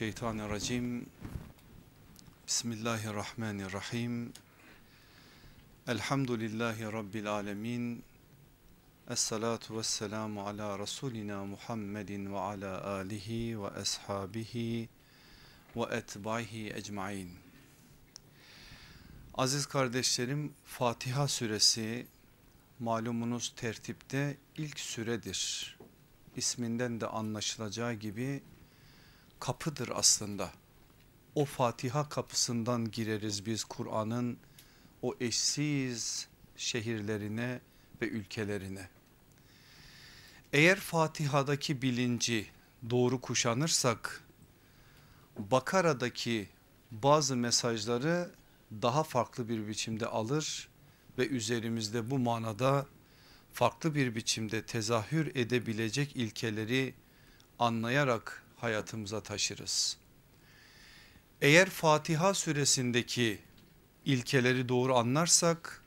Mineşşeytanirracim. Bismillahirrahmanirrahim. Elhamdülillahi rabbil alamin. Esselatu vesselamu ala rasulina Muhammedin ve ala alihi ve ashabihi ve etbaihi ecmaîn. Aziz kardeşlerim Fatiha suresi malumunuz tertipte ilk süredir. İsminden de anlaşılacağı gibi kapıdır aslında. O Fatiha kapısından gireriz biz Kur'an'ın o eşsiz şehirlerine ve ülkelerine. Eğer Fatiha'daki bilinci doğru kuşanırsak Bakara'daki bazı mesajları daha farklı bir biçimde alır ve üzerimizde bu manada farklı bir biçimde tezahür edebilecek ilkeleri anlayarak hayatımıza taşırız. Eğer Fatiha suresindeki ilkeleri doğru anlarsak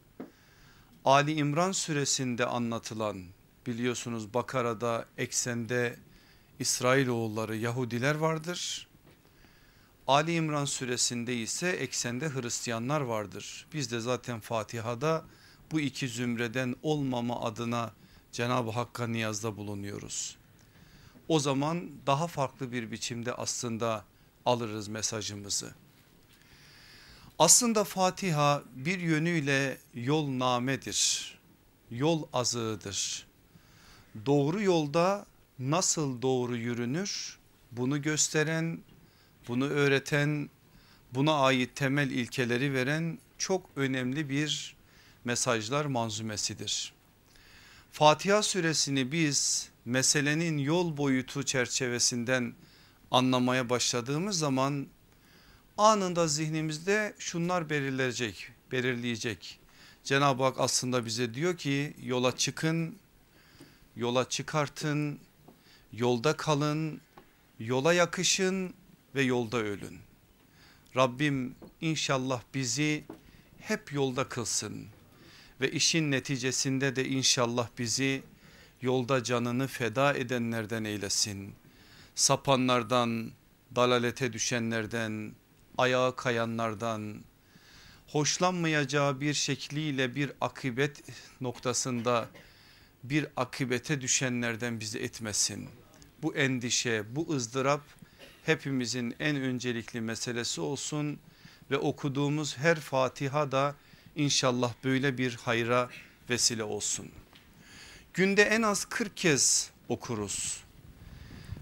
Ali İmran suresinde anlatılan biliyorsunuz Bakara'da eksende İsrailoğulları Yahudiler vardır. Ali İmran suresinde ise eksende Hristiyanlar vardır. Biz de zaten Fatiha'da bu iki zümreden olmama adına Cenab-ı Hakk'a niyazda bulunuyoruz. O zaman daha farklı bir biçimde aslında alırız mesajımızı. Aslında Fatiha bir yönüyle yol namedir, yol azığıdır. Doğru yolda nasıl doğru yürünür bunu gösteren, bunu öğreten, buna ait temel ilkeleri veren çok önemli bir mesajlar manzumesidir. Fatiha suresini biz meselenin yol boyutu çerçevesinden anlamaya başladığımız zaman anında zihnimizde şunlar belirleyecek, belirleyecek. Cenab-ı Hak aslında bize diyor ki yola çıkın, yola çıkartın, yolda kalın, yola yakışın ve yolda ölün. Rabbim inşallah bizi hep yolda kılsın ve işin neticesinde de inşallah bizi yolda canını feda edenlerden eylesin. Sapanlardan, dalalete düşenlerden, ayağa kayanlardan, hoşlanmayacağı bir şekliyle bir akıbet noktasında bir akıbete düşenlerden bizi etmesin. Bu endişe, bu ızdırap hepimizin en öncelikli meselesi olsun ve okuduğumuz her Fatiha da İnşallah böyle bir hayra vesile olsun. Günde en az 40 kez okuruz.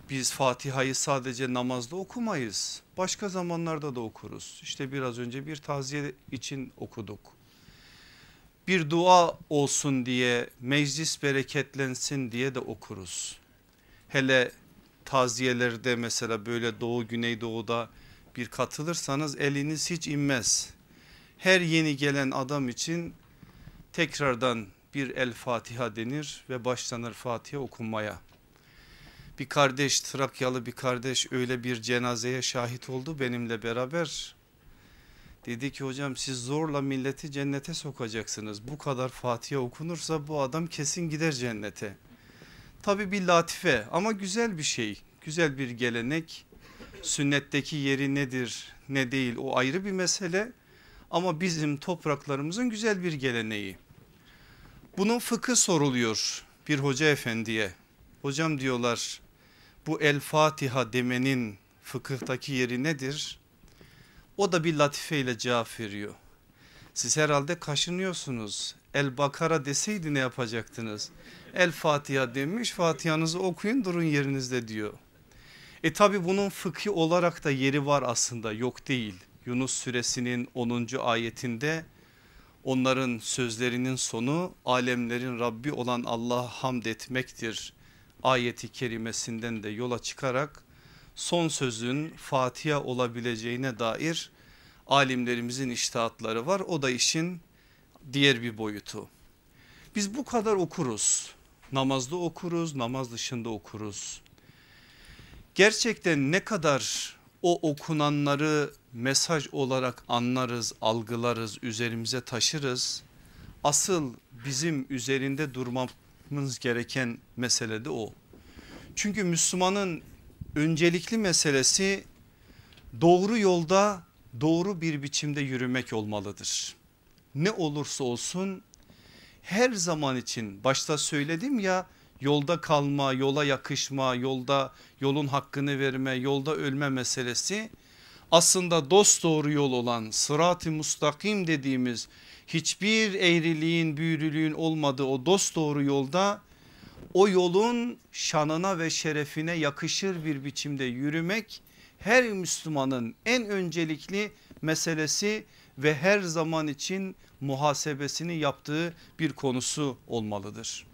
Biz Fatiha'yı sadece namazda okumayız. Başka zamanlarda da okuruz. İşte biraz önce bir taziye için okuduk. Bir dua olsun diye meclis bereketlensin diye de okuruz. Hele taziyelerde mesela böyle doğu güneydoğuda bir katılırsanız eliniz hiç inmez her yeni gelen adam için tekrardan bir el Fatiha denir ve başlanır Fatiha okunmaya. Bir kardeş Trakyalı bir kardeş öyle bir cenazeye şahit oldu benimle beraber. Dedi ki hocam siz zorla milleti cennete sokacaksınız. Bu kadar Fatiha okunursa bu adam kesin gider cennete. Tabi bir latife ama güzel bir şey. Güzel bir gelenek. Sünnetteki yeri nedir ne değil o ayrı bir mesele ama bizim topraklarımızın güzel bir geleneği. Bunun fıkı soruluyor bir hoca efendiye. Hocam diyorlar bu El Fatiha demenin fıkıhtaki yeri nedir? O da bir latife ile cevap veriyor. Siz herhalde kaşınıyorsunuz. El Bakara deseydi ne yapacaktınız? El Fatiha demiş Fatiha'nızı okuyun durun yerinizde diyor. E tabi bunun fıkhi olarak da yeri var aslında yok değil. Yunus suresinin 10. ayetinde onların sözlerinin sonu alemlerin Rabbi olan Allah'a hamd etmektir ayeti kerimesinden de yola çıkarak son sözün Fatiha olabileceğine dair alimlerimizin iştahatları var. O da işin diğer bir boyutu. Biz bu kadar okuruz. Namazda okuruz, namaz dışında okuruz. Gerçekten ne kadar o okunanları mesaj olarak anlarız, algılarız, üzerimize taşırız. Asıl bizim üzerinde durmamız gereken mesele de o. Çünkü Müslümanın öncelikli meselesi doğru yolda doğru bir biçimde yürümek olmalıdır. Ne olursa olsun her zaman için başta söyledim ya yolda kalma, yola yakışma, yolda yolun hakkını verme, yolda ölme meselesi aslında dost doğru yol olan sırat-ı mustakim dediğimiz hiçbir eğriliğin büyürülüğün olmadığı o dost doğru yolda o yolun şanına ve şerefine yakışır bir biçimde yürümek her Müslümanın en öncelikli meselesi ve her zaman için muhasebesini yaptığı bir konusu olmalıdır.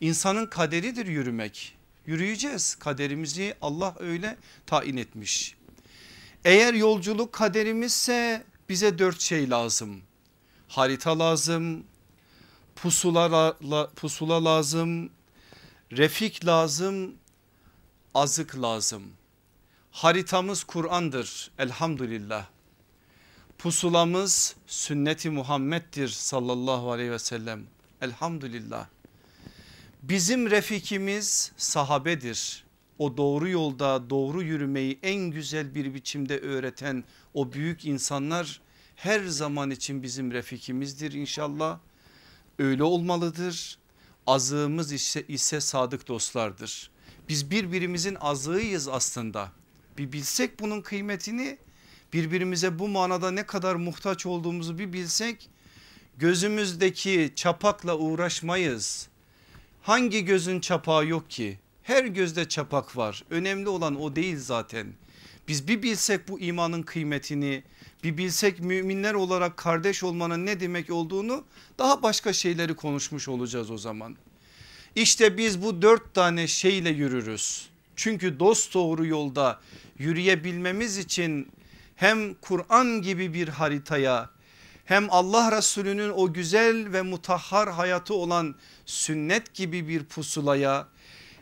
İnsanın kaderidir yürümek. Yürüyeceğiz kaderimizi Allah öyle tayin etmiş. Eğer yolculuk kaderimizse bize dört şey lazım. Harita lazım, pusula, pusula lazım, refik lazım, azık lazım. Haritamız Kur'an'dır elhamdülillah. Pusulamız sünneti Muhammed'dir sallallahu aleyhi ve sellem elhamdülillah. Bizim refikimiz sahabedir. O doğru yolda doğru yürümeyi en güzel bir biçimde öğreten o büyük insanlar her zaman için bizim refikimizdir inşallah. Öyle olmalıdır. Azığımız ise, ise sadık dostlardır. Biz birbirimizin azığıyız aslında. Bir bilsek bunun kıymetini birbirimize bu manada ne kadar muhtaç olduğumuzu bir bilsek gözümüzdeki çapakla uğraşmayız. Hangi gözün çapağı yok ki? Her gözde çapak var. Önemli olan o değil zaten. Biz bir bilsek bu imanın kıymetini, bir bilsek müminler olarak kardeş olmanın ne demek olduğunu daha başka şeyleri konuşmuş olacağız o zaman. İşte biz bu dört tane şeyle yürürüz. Çünkü dost doğru yolda yürüyebilmemiz için hem Kur'an gibi bir haritaya hem Allah Resulü'nün o güzel ve mutahhar hayatı olan sünnet gibi bir pusulaya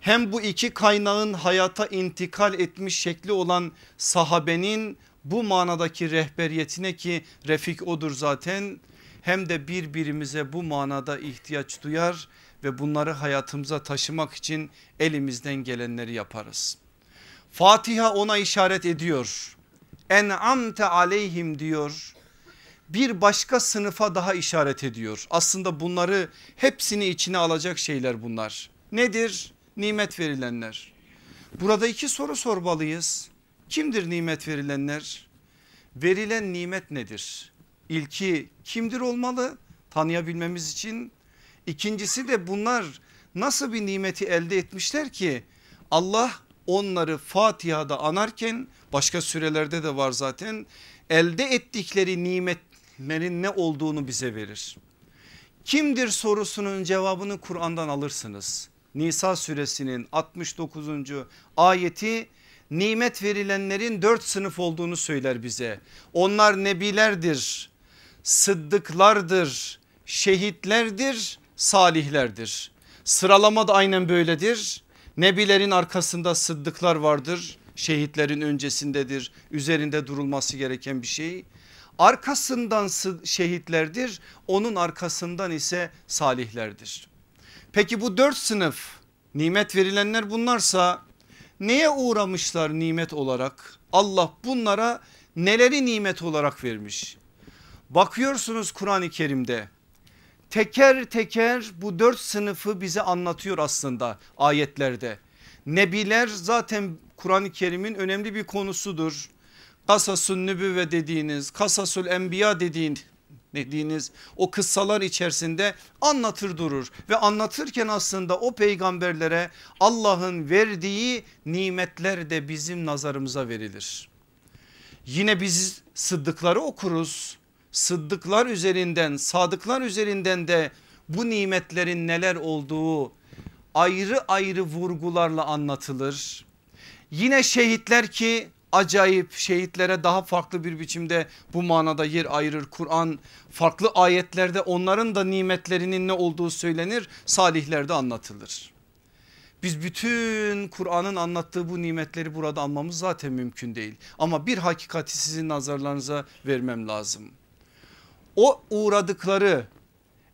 hem bu iki kaynağın hayata intikal etmiş şekli olan sahabenin bu manadaki rehberiyetine ki refik odur zaten hem de birbirimize bu manada ihtiyaç duyar ve bunları hayatımıza taşımak için elimizden gelenleri yaparız. Fatiha ona işaret ediyor. En'amte aleyhim diyor. Bir başka sınıfa daha işaret ediyor. Aslında bunları hepsini içine alacak şeyler bunlar. Nedir? Nimet verilenler. Burada iki soru sormalıyız. Kimdir nimet verilenler? Verilen nimet nedir? İlki kimdir olmalı tanıyabilmemiz için? İkincisi de bunlar nasıl bir nimeti elde etmişler ki Allah onları Fatiha'da anarken başka sürelerde de var zaten elde ettikleri nimetlerin ne olduğunu bize verir. Kimdir sorusunun cevabını Kur'an'dan alırsınız. Nisa suresinin 69. ayeti nimet verilenlerin dört sınıf olduğunu söyler bize. Onlar nebilerdir, sıddıklardır, şehitlerdir, salihlerdir. Sıralama da aynen böyledir. Nebilerin arkasında sıddıklar vardır. Şehitlerin öncesindedir. Üzerinde durulması gereken bir şey. Arkasından şehitlerdir. Onun arkasından ise salihlerdir. Peki bu dört sınıf nimet verilenler bunlarsa neye uğramışlar nimet olarak? Allah bunlara neleri nimet olarak vermiş? Bakıyorsunuz Kur'an-ı Kerim'de teker teker bu dört sınıfı bize anlatıyor aslında ayetlerde. Nebiler zaten Kur'an-ı Kerim'in önemli bir konusudur. Kasasun nübüvve dediğiniz, kasasul enbiya dediğin, dediğiniz o kıssalar içerisinde anlatır durur ve anlatırken aslında o peygamberlere Allah'ın verdiği nimetler de bizim nazarımıza verilir. Yine biz sıddıkları okuruz sıddıklar üzerinden sadıklar üzerinden de bu nimetlerin neler olduğu ayrı ayrı vurgularla anlatılır. Yine şehitler ki acayip şehitlere daha farklı bir biçimde bu manada yer ayırır Kur'an. Farklı ayetlerde onların da nimetlerinin ne olduğu söylenir salihlerde anlatılır. Biz bütün Kur'an'ın anlattığı bu nimetleri burada almamız zaten mümkün değil. Ama bir hakikati sizin nazarlarınıza vermem lazım o uğradıkları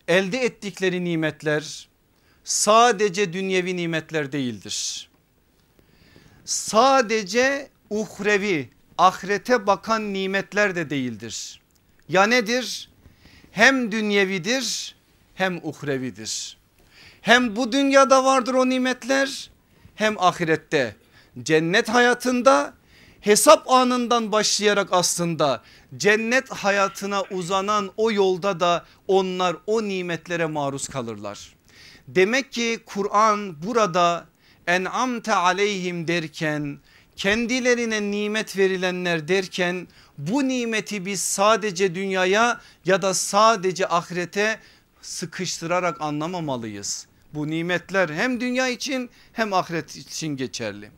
elde ettikleri nimetler sadece dünyevi nimetler değildir. sadece uhrevi ahirete bakan nimetler de değildir. Ya nedir? Hem dünyevidir hem uhrevidir. Hem bu dünyada vardır o nimetler hem ahirette cennet hayatında hesap anından başlayarak aslında cennet hayatına uzanan o yolda da onlar o nimetlere maruz kalırlar. Demek ki Kur'an burada en'amte aleyhim derken kendilerine nimet verilenler derken bu nimeti biz sadece dünyaya ya da sadece ahirete sıkıştırarak anlamamalıyız. Bu nimetler hem dünya için hem ahiret için geçerli.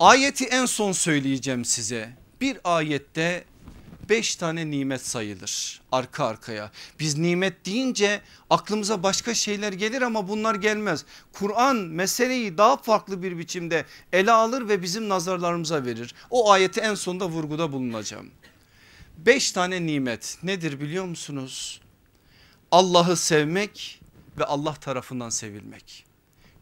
Ayeti en son söyleyeceğim size. Bir ayette beş tane nimet sayılır arka arkaya. Biz nimet deyince aklımıza başka şeyler gelir ama bunlar gelmez. Kur'an meseleyi daha farklı bir biçimde ele alır ve bizim nazarlarımıza verir. O ayeti en sonda vurguda bulunacağım. Beş tane nimet nedir biliyor musunuz? Allah'ı sevmek ve Allah tarafından sevilmek.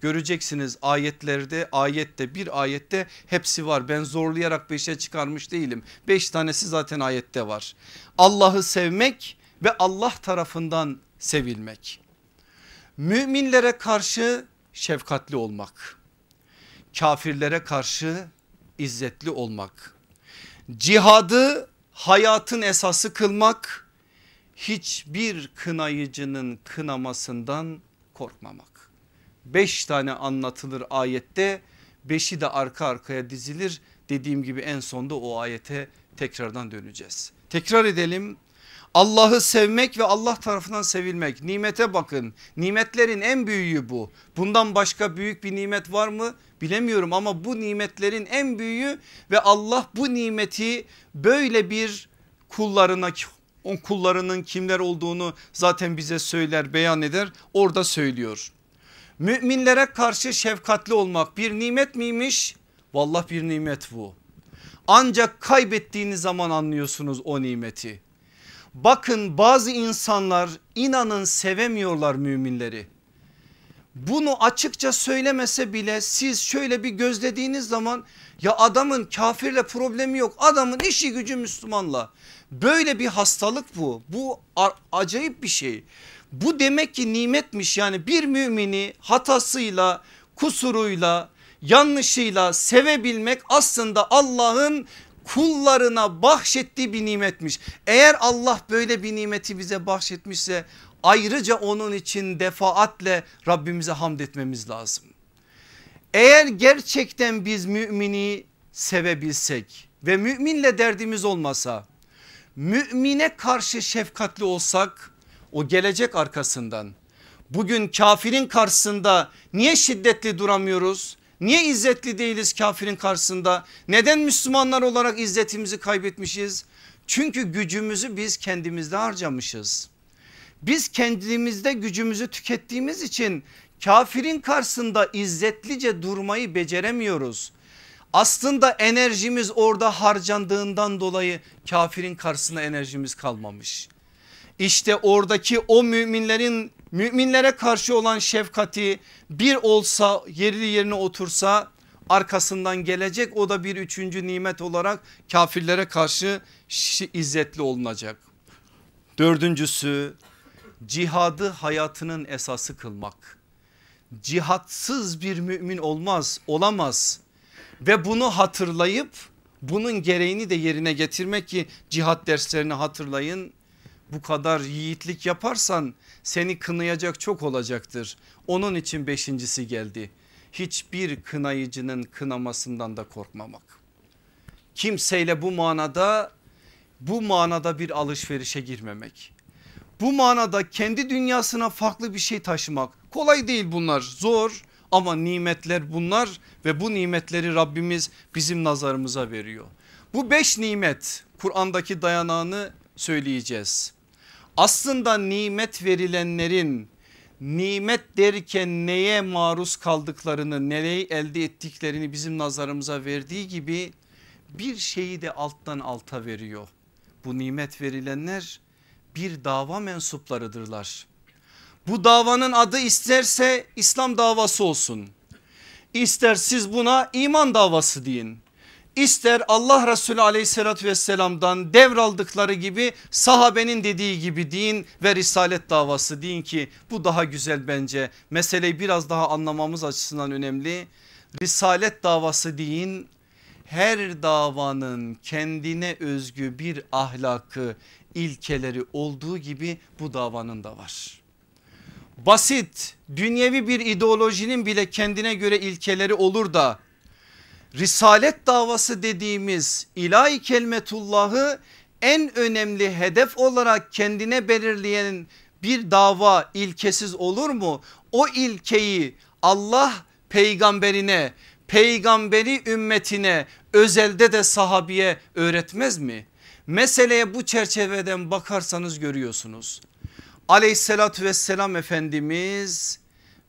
Göreceksiniz ayetlerde ayette bir ayette hepsi var. Ben zorlayarak beşe çıkarmış değilim. Beş tanesi zaten ayette var. Allah'ı sevmek ve Allah tarafından sevilmek. Müminlere karşı şefkatli olmak. Kafirlere karşı izzetli olmak. Cihadı hayatın esası kılmak. Hiçbir kınayıcının kınamasından korkmamak. Beş tane anlatılır ayette beşi de arka arkaya dizilir. Dediğim gibi en sonda o ayete tekrardan döneceğiz. Tekrar edelim. Allah'ı sevmek ve Allah tarafından sevilmek nimete bakın nimetlerin en büyüğü bu bundan başka büyük bir nimet var mı bilemiyorum ama bu nimetlerin en büyüğü ve Allah bu nimeti böyle bir kullarına o kullarının kimler olduğunu zaten bize söyler beyan eder orada söylüyor. Müminlere karşı şefkatli olmak bir nimet miymiş? Vallahi bir nimet bu. Ancak kaybettiğiniz zaman anlıyorsunuz o nimeti. Bakın bazı insanlar inanın sevemiyorlar müminleri. Bunu açıkça söylemese bile siz şöyle bir gözlediğiniz zaman ya adamın kafirle problemi yok adamın işi gücü Müslümanla. Böyle bir hastalık bu bu acayip bir şey. Bu demek ki nimetmiş yani bir mümini hatasıyla kusuruyla yanlışıyla sevebilmek aslında Allah'ın kullarına bahşettiği bir nimetmiş. Eğer Allah böyle bir nimeti bize bahşetmişse ayrıca onun için defaatle Rabbimize hamd etmemiz lazım. Eğer gerçekten biz mümini sevebilsek ve müminle derdimiz olmasa mümine karşı şefkatli olsak o gelecek arkasından. Bugün kafirin karşısında niye şiddetli duramıyoruz? Niye izzetli değiliz kafirin karşısında? Neden Müslümanlar olarak izzetimizi kaybetmişiz? Çünkü gücümüzü biz kendimizde harcamışız. Biz kendimizde gücümüzü tükettiğimiz için kafirin karşısında izzetlice durmayı beceremiyoruz. Aslında enerjimiz orada harcandığından dolayı kafirin karşısında enerjimiz kalmamış. İşte oradaki o müminlerin müminlere karşı olan şefkati bir olsa yerli yerine otursa arkasından gelecek o da bir üçüncü nimet olarak kafirlere karşı izzetli olunacak. Dördüncüsü cihadı hayatının esası kılmak. Cihatsız bir mümin olmaz olamaz ve bunu hatırlayıp bunun gereğini de yerine getirmek ki cihat derslerini hatırlayın bu kadar yiğitlik yaparsan seni kınayacak çok olacaktır. Onun için beşincisi geldi. Hiçbir kınayıcının kınamasından da korkmamak. Kimseyle bu manada bu manada bir alışverişe girmemek. Bu manada kendi dünyasına farklı bir şey taşımak kolay değil bunlar zor ama nimetler bunlar ve bu nimetleri Rabbimiz bizim nazarımıza veriyor. Bu beş nimet Kur'an'daki dayanağını söyleyeceğiz aslında nimet verilenlerin nimet derken neye maruz kaldıklarını nereyi elde ettiklerini bizim nazarımıza verdiği gibi bir şeyi de alttan alta veriyor. Bu nimet verilenler bir dava mensuplarıdırlar. Bu davanın adı isterse İslam davası olsun. İster siz buna iman davası deyin. İster Allah Resulü aleyhissalatü vesselamdan devraldıkları gibi sahabenin dediği gibi deyin ve risalet davası deyin ki bu daha güzel bence. Meseleyi biraz daha anlamamız açısından önemli. Risalet davası deyin her davanın kendine özgü bir ahlakı ilkeleri olduğu gibi bu davanın da var. Basit dünyevi bir ideolojinin bile kendine göre ilkeleri olur da Risalet davası dediğimiz ilahi kelmetullahı en önemli hedef olarak kendine belirleyen bir dava ilkesiz olur mu? O ilkeyi Allah peygamberine, peygamberi ümmetine, özelde de sahabiye öğretmez mi? Meseleye bu çerçeveden bakarsanız görüyorsunuz. Aleyhissalatü vesselam Efendimiz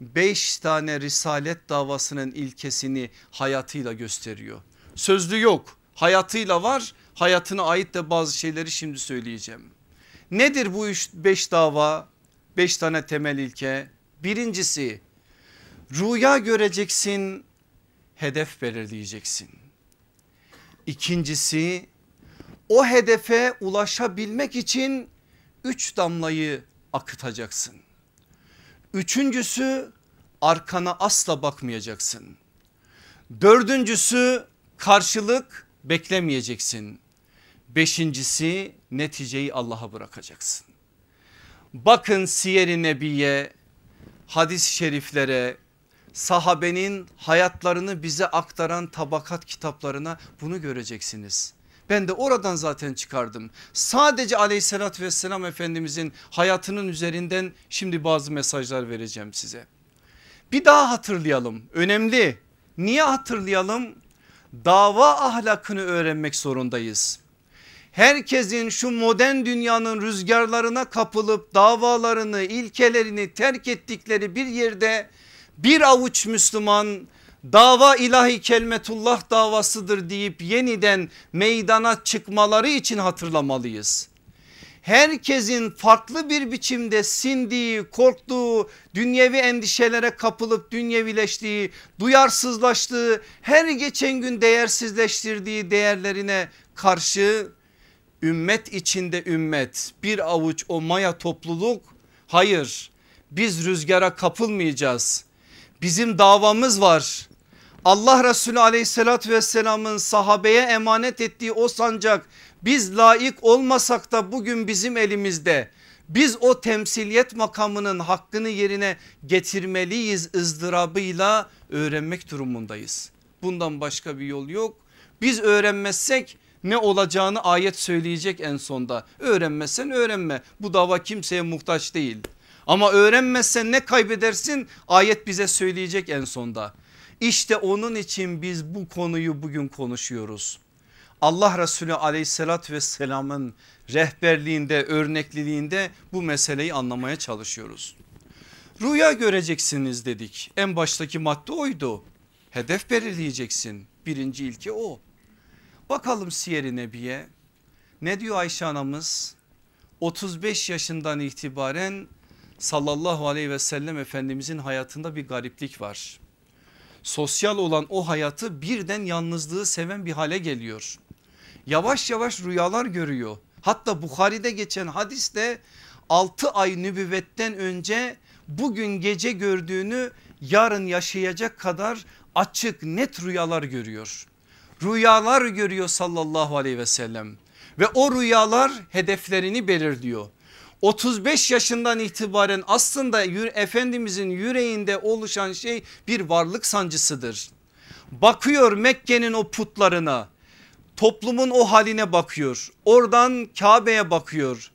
beş tane risalet davasının ilkesini hayatıyla gösteriyor. Sözlü yok hayatıyla var hayatına ait de bazı şeyleri şimdi söyleyeceğim. Nedir bu üç, beş dava beş tane temel ilke? Birincisi rüya göreceksin hedef belirleyeceksin. İkincisi o hedefe ulaşabilmek için üç damlayı akıtacaksın. Üçüncüsü arkana asla bakmayacaksın. Dördüncüsü karşılık beklemeyeceksin. Beşincisi neticeyi Allah'a bırakacaksın. Bakın Siyer-i Nebiye hadis-i şeriflere sahabenin hayatlarını bize aktaran tabakat kitaplarına bunu göreceksiniz. Ben de oradan zaten çıkardım. Sadece aleyhissalatü vesselam efendimizin hayatının üzerinden şimdi bazı mesajlar vereceğim size. Bir daha hatırlayalım önemli. Niye hatırlayalım? Dava ahlakını öğrenmek zorundayız. Herkesin şu modern dünyanın rüzgarlarına kapılıp davalarını ilkelerini terk ettikleri bir yerde bir avuç Müslüman dava ilahi kelmetullah davasıdır deyip yeniden meydana çıkmaları için hatırlamalıyız. Herkesin farklı bir biçimde sindiği, korktuğu, dünyevi endişelere kapılıp dünyevileştiği, duyarsızlaştığı, her geçen gün değersizleştirdiği değerlerine karşı ümmet içinde ümmet bir avuç o maya topluluk hayır biz rüzgara kapılmayacağız. Bizim davamız var Allah Resulü aleyhissalatü vesselamın sahabeye emanet ettiği o sancak biz layık olmasak da bugün bizim elimizde. Biz o temsiliyet makamının hakkını yerine getirmeliyiz ızdırabıyla öğrenmek durumundayız. Bundan başka bir yol yok. Biz öğrenmezsek ne olacağını ayet söyleyecek en sonda. Öğrenmezsen öğrenme bu dava kimseye muhtaç değil. Ama öğrenmezsen ne kaybedersin ayet bize söyleyecek en sonda. İşte onun için biz bu konuyu bugün konuşuyoruz. Allah Resulü aleyhissalatü vesselamın rehberliğinde örnekliliğinde bu meseleyi anlamaya çalışıyoruz. Rüya göreceksiniz dedik en baştaki madde oydu. Hedef belirleyeceksin birinci ilke o. Bakalım Siyer-i Nebiye ne diyor Ayşe anamız 35 yaşından itibaren sallallahu aleyhi ve sellem efendimizin hayatında bir gariplik var sosyal olan o hayatı birden yalnızlığı seven bir hale geliyor. Yavaş yavaş rüyalar görüyor. Hatta Bukhari'de geçen hadiste 6 ay nübüvvetten önce bugün gece gördüğünü yarın yaşayacak kadar açık net rüyalar görüyor. Rüyalar görüyor sallallahu aleyhi ve sellem ve o rüyalar hedeflerini belirliyor. 35 yaşından itibaren aslında Efendimizin yüreğinde oluşan şey bir varlık sancısıdır. Bakıyor Mekke'nin o putlarına toplumun o haline bakıyor oradan Kabe'ye bakıyor.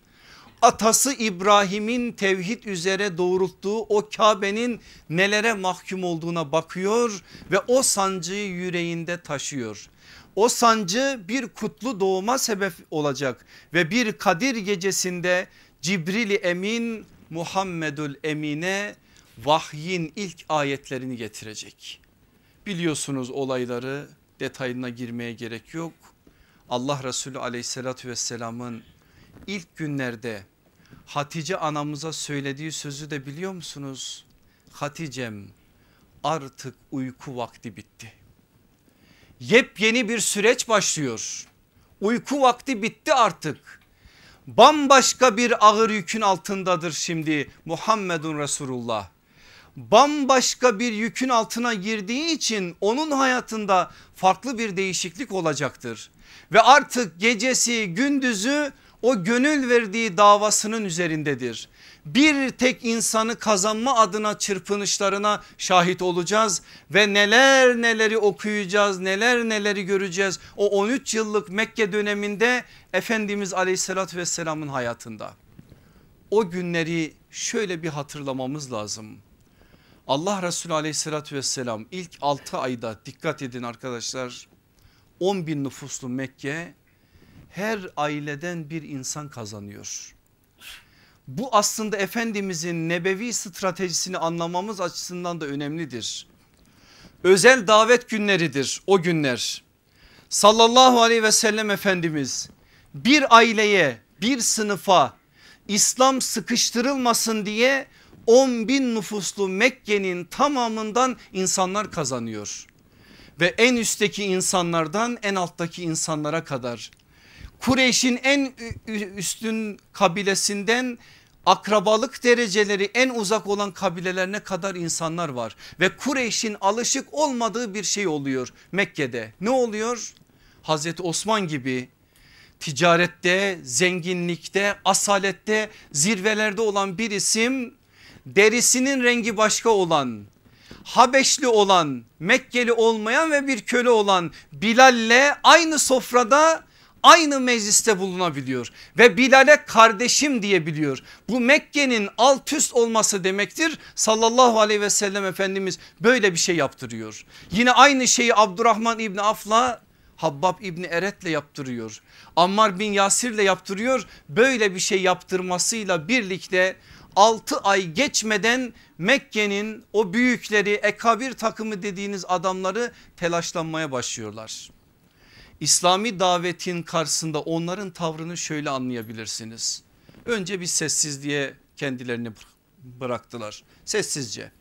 Atası İbrahim'in tevhid üzere doğrulttuğu o Kabe'nin nelere mahkum olduğuna bakıyor ve o sancıyı yüreğinde taşıyor. O sancı bir kutlu doğuma sebep olacak ve bir Kadir gecesinde Cibril Emin Muhammedül Emine vahyin ilk ayetlerini getirecek. Biliyorsunuz olayları detayına girmeye gerek yok. Allah Resulü aleyhissalatü vesselamın ilk günlerde Hatice anamıza söylediği sözü de biliyor musunuz? Hatice'm artık uyku vakti bitti. Yepyeni bir süreç başlıyor. Uyku vakti bitti artık. Bambaşka bir ağır yükün altındadır şimdi Muhammedun Resulullah. Bambaşka bir yükün altına girdiği için onun hayatında farklı bir değişiklik olacaktır. Ve artık gecesi gündüzü o gönül verdiği davasının üzerindedir bir tek insanı kazanma adına çırpınışlarına şahit olacağız ve neler neleri okuyacağız neler neleri göreceğiz o 13 yıllık Mekke döneminde Efendimiz aleyhissalatü vesselamın hayatında. O günleri şöyle bir hatırlamamız lazım. Allah Resulü aleyhissalatü vesselam ilk 6 ayda dikkat edin arkadaşlar 10 bin nüfuslu Mekke her aileden bir insan kazanıyor bu aslında Efendimizin nebevi stratejisini anlamamız açısından da önemlidir. Özel davet günleridir o günler. Sallallahu aleyhi ve sellem Efendimiz bir aileye bir sınıfa İslam sıkıştırılmasın diye 10 bin nüfuslu Mekke'nin tamamından insanlar kazanıyor. Ve en üstteki insanlardan en alttaki insanlara kadar Kureyş'in en üstün kabilesinden akrabalık dereceleri en uzak olan kabilelerine kadar insanlar var. Ve Kureyş'in alışık olmadığı bir şey oluyor Mekke'de. Ne oluyor? Hazreti Osman gibi ticarette, zenginlikte, asalette zirvelerde olan bir isim derisinin rengi başka olan Habeşli olan Mekkeli olmayan ve bir köle olan Bilal'le aynı sofrada aynı mecliste bulunabiliyor ve Bilal'e kardeşim diyebiliyor. Bu Mekke'nin alt üst olması demektir. Sallallahu aleyhi ve sellem Efendimiz böyle bir şey yaptırıyor. Yine aynı şeyi Abdurrahman İbni Af'la Habbab İbni Eret'le yaptırıyor. Ammar bin Yasir'le yaptırıyor. Böyle bir şey yaptırmasıyla birlikte 6 ay geçmeden Mekke'nin o büyükleri ekabir takımı dediğiniz adamları telaşlanmaya başlıyorlar. İslami davetin karşısında onların tavrını şöyle anlayabilirsiniz. Önce bir sessizliğe kendilerini bıraktılar sessizce.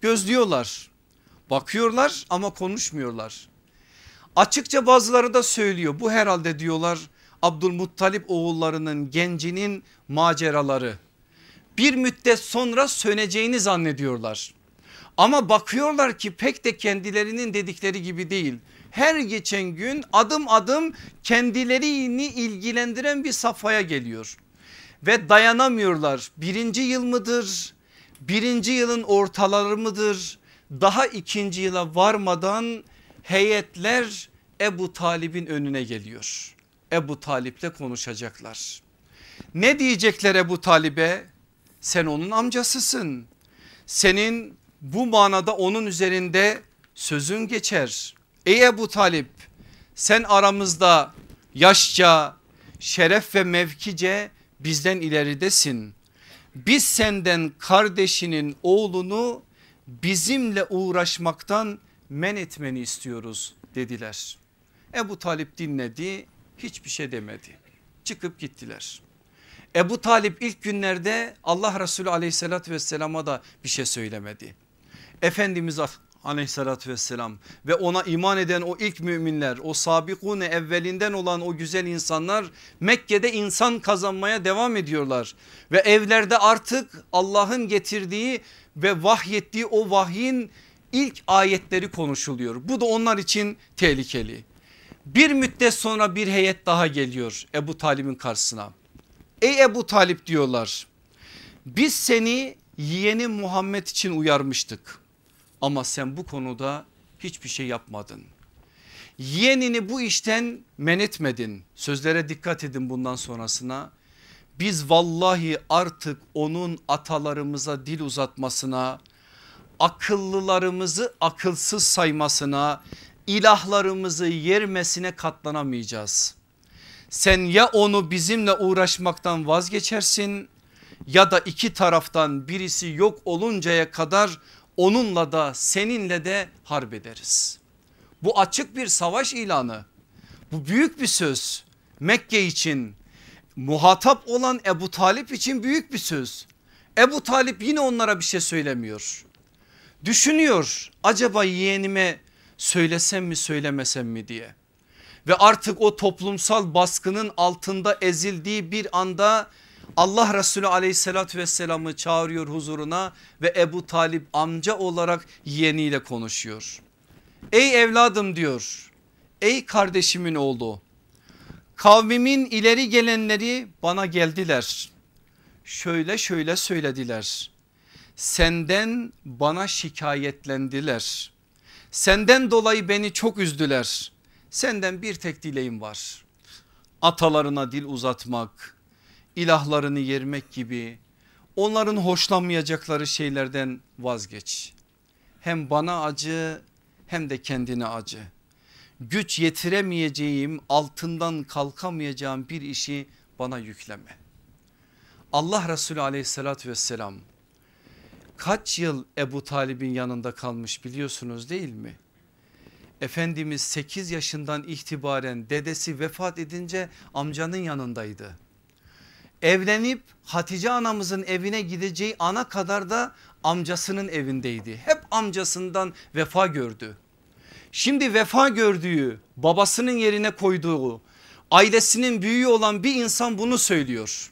Gözlüyorlar bakıyorlar ama konuşmuyorlar. Açıkça bazıları da söylüyor bu herhalde diyorlar Abdülmuttalip oğullarının gencinin maceraları. Bir müddet sonra söneceğini zannediyorlar. Ama bakıyorlar ki pek de kendilerinin dedikleri gibi değil her geçen gün adım adım kendilerini ilgilendiren bir safhaya geliyor. Ve dayanamıyorlar birinci yıl mıdır birinci yılın ortaları mıdır daha ikinci yıla varmadan heyetler Ebu Talib'in önüne geliyor. Ebu Talip'le konuşacaklar. Ne diyecekler Ebu Talib'e? Sen onun amcasısın. Senin bu manada onun üzerinde sözün geçer. Ey Ebu Talip sen aramızda yaşça, şeref ve mevkice bizden ileridesin. Biz senden kardeşinin oğlunu bizimle uğraşmaktan men etmeni istiyoruz dediler. Ebu Talip dinledi hiçbir şey demedi çıkıp gittiler. Ebu Talip ilk günlerde Allah Resulü aleyhissalatü vesselama da bir şey söylemedi. Efendimiz aleyhissalatü vesselam ve ona iman eden o ilk müminler o sabikune evvelinden olan o güzel insanlar Mekke'de insan kazanmaya devam ediyorlar. Ve evlerde artık Allah'ın getirdiği ve vahyettiği o vahyin ilk ayetleri konuşuluyor. Bu da onlar için tehlikeli. Bir müddet sonra bir heyet daha geliyor Ebu Talib'in karşısına. Ey Ebu Talip diyorlar biz seni yeğeni Muhammed için uyarmıştık ama sen bu konuda hiçbir şey yapmadın. Yeğenini bu işten men etmedin. Sözlere dikkat edin bundan sonrasına. Biz vallahi artık onun atalarımıza dil uzatmasına, akıllılarımızı akılsız saymasına, ilahlarımızı yermesine katlanamayacağız. Sen ya onu bizimle uğraşmaktan vazgeçersin ya da iki taraftan birisi yok oluncaya kadar onunla da seninle de harp ederiz. Bu açık bir savaş ilanı. Bu büyük bir söz. Mekke için muhatap olan Ebu Talip için büyük bir söz. Ebu Talip yine onlara bir şey söylemiyor. Düşünüyor acaba yeğenime söylesem mi söylemesem mi diye. Ve artık o toplumsal baskının altında ezildiği bir anda Allah Resulü aleyhissalatü vesselamı çağırıyor huzuruna ve Ebu Talip amca olarak yeğeniyle konuşuyor. Ey evladım diyor ey kardeşimin oğlu kavmimin ileri gelenleri bana geldiler. Şöyle şöyle söylediler. Senden bana şikayetlendiler. Senden dolayı beni çok üzdüler. Senden bir tek dileğim var. Atalarına dil uzatmak ilahlarını yermek gibi onların hoşlanmayacakları şeylerden vazgeç. Hem bana acı hem de kendine acı. Güç yetiremeyeceğim altından kalkamayacağım bir işi bana yükleme. Allah Resulü aleyhissalatü vesselam kaç yıl Ebu Talib'in yanında kalmış biliyorsunuz değil mi? Efendimiz 8 yaşından itibaren dedesi vefat edince amcanın yanındaydı evlenip Hatice anamızın evine gideceği ana kadar da amcasının evindeydi. Hep amcasından vefa gördü. Şimdi vefa gördüğü babasının yerine koyduğu ailesinin büyüğü olan bir insan bunu söylüyor.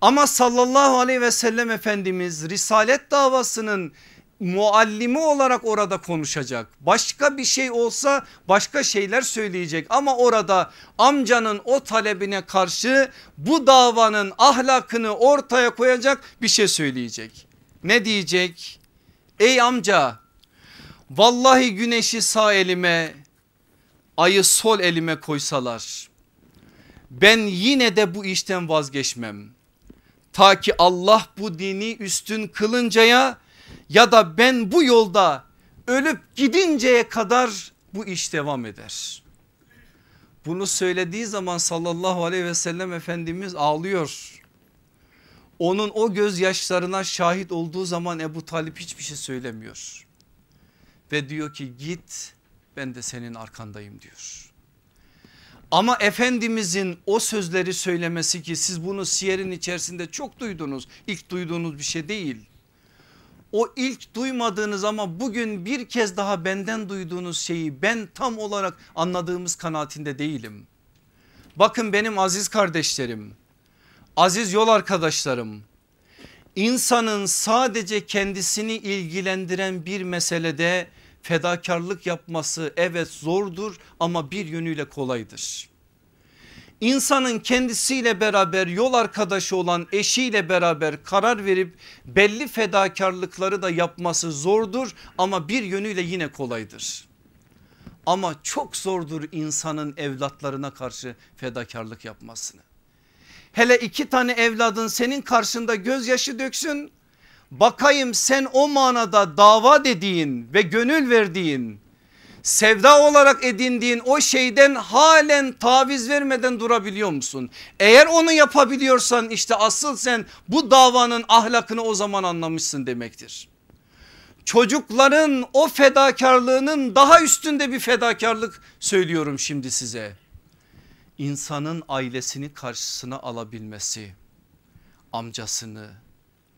Ama sallallahu aleyhi ve sellem Efendimiz risalet davasının muallimi olarak orada konuşacak. Başka bir şey olsa başka şeyler söyleyecek ama orada amcanın o talebine karşı bu davanın ahlakını ortaya koyacak bir şey söyleyecek. Ne diyecek? Ey amca vallahi güneşi sağ elime ayı sol elime koysalar ben yine de bu işten vazgeçmem. Ta ki Allah bu dini üstün kılıncaya ya da ben bu yolda ölüp gidinceye kadar bu iş devam eder. Bunu söylediği zaman sallallahu aleyhi ve sellem Efendimiz ağlıyor. Onun o gözyaşlarına şahit olduğu zaman Ebu Talip hiçbir şey söylemiyor. Ve diyor ki git ben de senin arkandayım diyor. Ama Efendimizin o sözleri söylemesi ki siz bunu siyerin içerisinde çok duydunuz. İlk duyduğunuz bir şey değil o ilk duymadığınız ama bugün bir kez daha benden duyduğunuz şeyi ben tam olarak anladığımız kanaatinde değilim. Bakın benim aziz kardeşlerim, aziz yol arkadaşlarım, insanın sadece kendisini ilgilendiren bir meselede fedakarlık yapması evet zordur ama bir yönüyle kolaydır insanın kendisiyle beraber yol arkadaşı olan eşiyle beraber karar verip belli fedakarlıkları da yapması zordur ama bir yönüyle yine kolaydır. Ama çok zordur insanın evlatlarına karşı fedakarlık yapmasını. Hele iki tane evladın senin karşında gözyaşı döksün. Bakayım sen o manada dava dediğin ve gönül verdiğin sevda olarak edindiğin o şeyden halen taviz vermeden durabiliyor musun? Eğer onu yapabiliyorsan işte asıl sen bu davanın ahlakını o zaman anlamışsın demektir. Çocukların o fedakarlığının daha üstünde bir fedakarlık söylüyorum şimdi size. İnsanın ailesini karşısına alabilmesi, amcasını,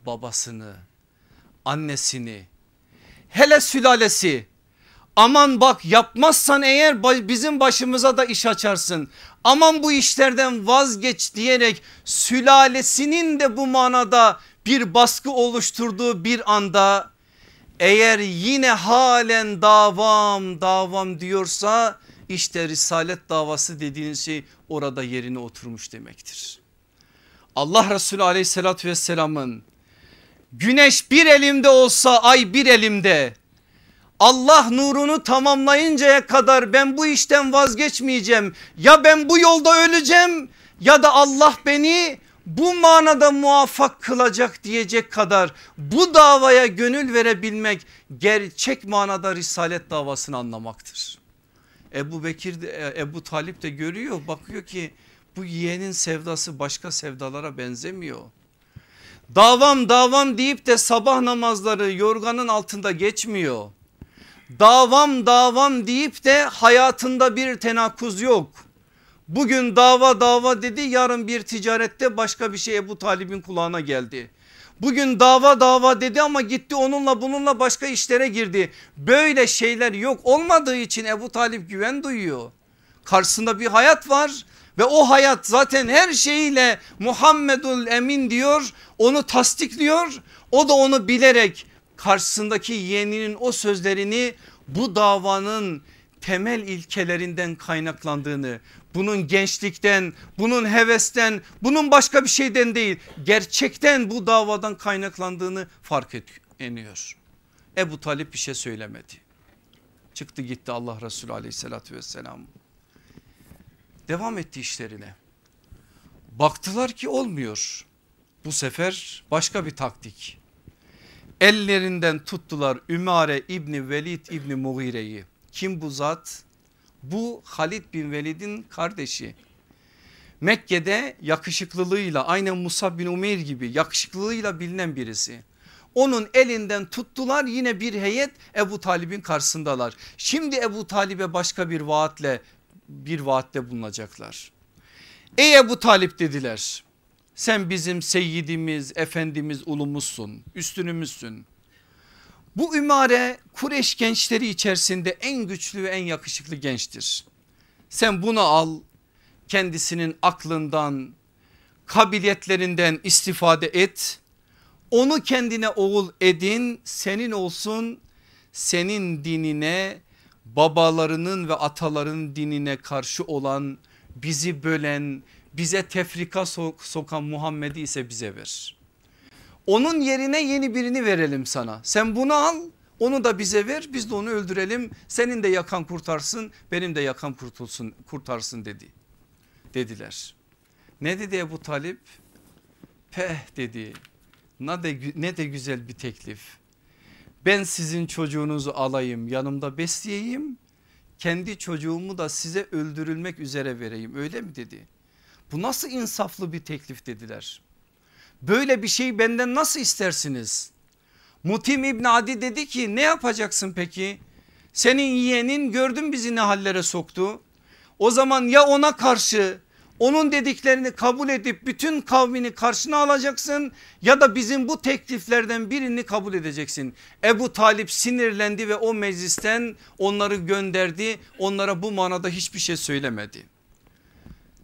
babasını, annesini, hele sülalesi Aman bak yapmazsan eğer bizim başımıza da iş açarsın. Aman bu işlerden vazgeç diyerek sülalesinin de bu manada bir baskı oluşturduğu bir anda eğer yine halen davam davam diyorsa işte risalet davası dediğiniz şey orada yerine oturmuş demektir. Allah Resulü aleyhissalatü vesselamın güneş bir elimde olsa ay bir elimde Allah nurunu tamamlayıncaya kadar ben bu işten vazgeçmeyeceğim. Ya ben bu yolda öleceğim ya da Allah beni bu manada muvaffak kılacak diyecek kadar bu davaya gönül verebilmek gerçek manada risalet davasını anlamaktır. Ebu Bekir de Ebu Talip de görüyor bakıyor ki bu yeğenin sevdası başka sevdalara benzemiyor. Davam davam deyip de sabah namazları yorganın altında geçmiyor davam davam deyip de hayatında bir tenakuz yok. Bugün dava dava dedi yarın bir ticarette başka bir şey Ebu Talib'in kulağına geldi. Bugün dava dava dedi ama gitti onunla bununla başka işlere girdi. Böyle şeyler yok olmadığı için Ebu Talip güven duyuyor. Karşısında bir hayat var ve o hayat zaten her şeyiyle Muhammedul Emin diyor onu tasdikliyor. O da onu bilerek karşısındaki yeğeninin o sözlerini bu davanın temel ilkelerinden kaynaklandığını bunun gençlikten bunun hevesten bunun başka bir şeyden değil gerçekten bu davadan kaynaklandığını fark ediyor. Ebu Talip bir şey söylemedi. Çıktı gitti Allah Resulü aleyhissalatü vesselam. Devam etti işlerine. Baktılar ki olmuyor. Bu sefer başka bir taktik. Ellerinden tuttular Ümare İbni Velid İbni Mughire'yi. Kim bu zat? Bu Halid bin Velid'in kardeşi. Mekke'de yakışıklılığıyla aynen Musa bin Umeyr gibi yakışıklılığıyla bilinen birisi. Onun elinden tuttular yine bir heyet Ebu Talib'in karşısındalar. Şimdi Ebu Talib'e başka bir vaatle bir vaatte bulunacaklar. Ey Ebu Talip dediler sen bizim seyyidimiz, efendimiz, ulumuzsun, üstünümüzsün. Bu ümare Kureş gençleri içerisinde en güçlü ve en yakışıklı gençtir. Sen bunu al kendisinin aklından kabiliyetlerinden istifade et. Onu kendine oğul edin senin olsun senin dinine babalarının ve ataların dinine karşı olan bizi bölen bize tefrika sokan Muhammed'i ise bize ver. Onun yerine yeni birini verelim sana. Sen bunu al onu da bize ver biz de onu öldürelim. Senin de yakan kurtarsın benim de yakan kurtulsun kurtarsın dedi. Dediler. Ne dedi Ebu Talip? Peh dedi. Ne de, ne de güzel bir teklif. Ben sizin çocuğunuzu alayım yanımda besleyeyim. Kendi çocuğumu da size öldürülmek üzere vereyim öyle mi dedi. Bu nasıl insaflı bir teklif dediler. Böyle bir şey benden nasıl istersiniz? Mutim İbni Adi dedi ki ne yapacaksın peki? Senin yeğenin gördün bizi ne hallere soktu. O zaman ya ona karşı onun dediklerini kabul edip bütün kavmini karşına alacaksın ya da bizim bu tekliflerden birini kabul edeceksin. Ebu Talip sinirlendi ve o meclisten onları gönderdi. Onlara bu manada hiçbir şey söylemedi.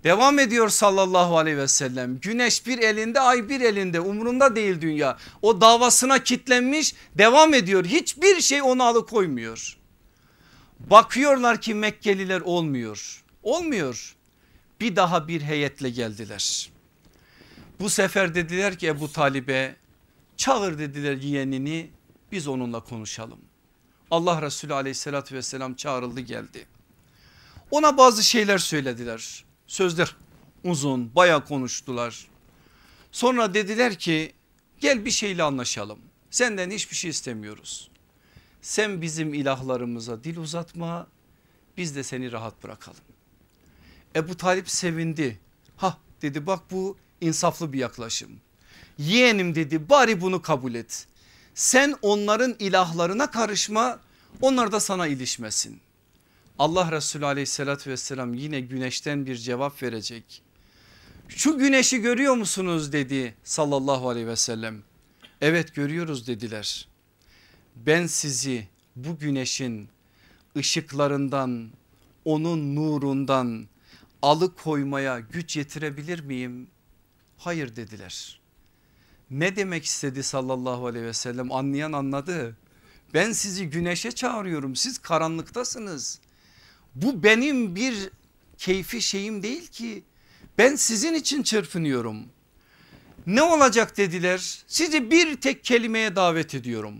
Devam ediyor sallallahu aleyhi ve sellem. Güneş bir elinde ay bir elinde umurunda değil dünya. O davasına kitlenmiş devam ediyor. Hiçbir şey onu alıkoymuyor. Bakıyorlar ki Mekkeliler olmuyor. Olmuyor. Bir daha bir heyetle geldiler. Bu sefer dediler ki Ebu Talib'e çağır dediler yeğenini biz onunla konuşalım. Allah Resulü aleyhissalatü vesselam çağrıldı geldi. Ona bazı şeyler söylediler sözler uzun baya konuştular. Sonra dediler ki gel bir şeyle anlaşalım. Senden hiçbir şey istemiyoruz. Sen bizim ilahlarımıza dil uzatma biz de seni rahat bırakalım. Ebu Talip sevindi. Ha dedi bak bu insaflı bir yaklaşım. Yeğenim dedi bari bunu kabul et. Sen onların ilahlarına karışma onlar da sana ilişmesin. Allah Resulü aleyhissalatü vesselam yine güneşten bir cevap verecek. Şu güneşi görüyor musunuz dedi sallallahu aleyhi ve sellem. Evet görüyoruz dediler. Ben sizi bu güneşin ışıklarından onun nurundan alıkoymaya güç yetirebilir miyim? Hayır dediler. Ne demek istedi sallallahu aleyhi ve sellem anlayan anladı. Ben sizi güneşe çağırıyorum siz karanlıktasınız. Bu benim bir keyfi şeyim değil ki. Ben sizin için çırpınıyorum. Ne olacak dediler. Sizi bir tek kelimeye davet ediyorum.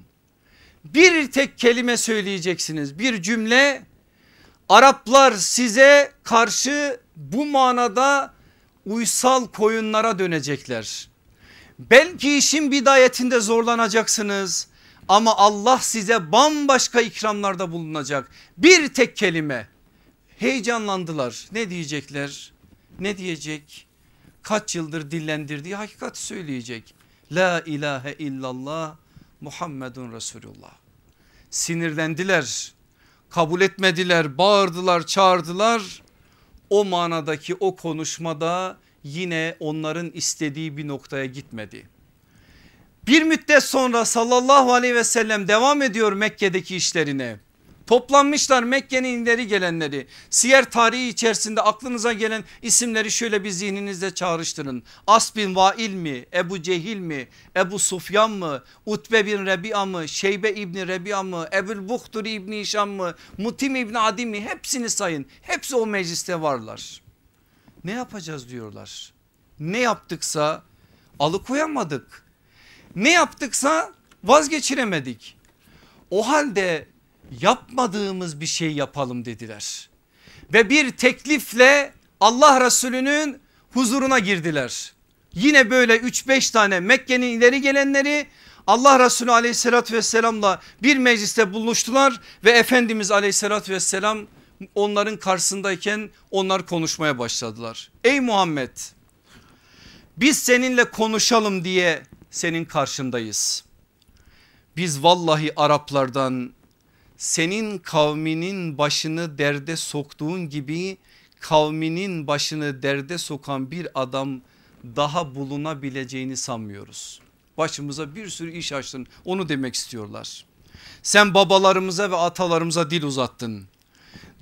Bir tek kelime söyleyeceksiniz. Bir cümle Araplar size karşı bu manada uysal koyunlara dönecekler. Belki işin bidayetinde zorlanacaksınız ama Allah size bambaşka ikramlarda bulunacak. Bir tek kelime heyecanlandılar. Ne diyecekler? Ne diyecek? Kaç yıldır dillendirdiği hakikat söyleyecek. La ilahe illallah Muhammedun Resulullah. Sinirlendiler, kabul etmediler, bağırdılar, çağırdılar. O manadaki o konuşmada yine onların istediği bir noktaya gitmedi. Bir müddet sonra sallallahu aleyhi ve sellem devam ediyor Mekke'deki işlerine. Toplanmışlar Mekke'nin ileri gelenleri. Siyer tarihi içerisinde aklınıza gelen isimleri şöyle bir zihninizde çağrıştırın. As bin Vail mi? Ebu Cehil mi? Ebu Sufyan mı? Utbe bin Rebi'a mı? Şeybe İbni Rebi'a mı? Ebul Buhturi İbni İşam mı? Mutim İbni Adi mi? Hepsini sayın. Hepsi o mecliste varlar. Ne yapacağız diyorlar. Ne yaptıksa alıkoyamadık. Ne yaptıksa vazgeçiremedik. O halde yapmadığımız bir şey yapalım dediler. Ve bir teklifle Allah Resulü'nün huzuruna girdiler. Yine böyle 3-5 tane Mekke'nin ileri gelenleri Allah Resulü aleyhissalatü vesselamla bir mecliste buluştular ve Efendimiz aleyhissalatü vesselam onların karşısındayken onlar konuşmaya başladılar. Ey Muhammed biz seninle konuşalım diye senin karşındayız. Biz vallahi Araplardan senin kavminin başını derde soktuğun gibi kavminin başını derde sokan bir adam daha bulunabileceğini sanmıyoruz. Başımıza bir sürü iş açtın onu demek istiyorlar. Sen babalarımıza ve atalarımıza dil uzattın.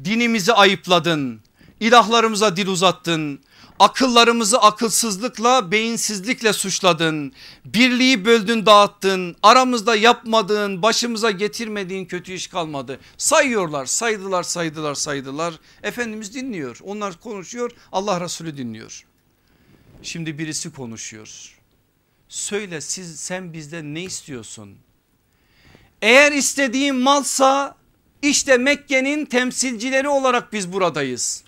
Dinimizi ayıpladın. İlahlarımıza dil uzattın. Akıllarımızı akılsızlıkla beyinsizlikle suçladın. Birliği böldün dağıttın. Aramızda yapmadığın başımıza getirmediğin kötü iş kalmadı. Sayıyorlar saydılar saydılar saydılar. Efendimiz dinliyor onlar konuşuyor Allah Resulü dinliyor. Şimdi birisi konuşuyor. Söyle siz sen bizden ne istiyorsun? Eğer istediğin malsa işte Mekke'nin temsilcileri olarak biz buradayız.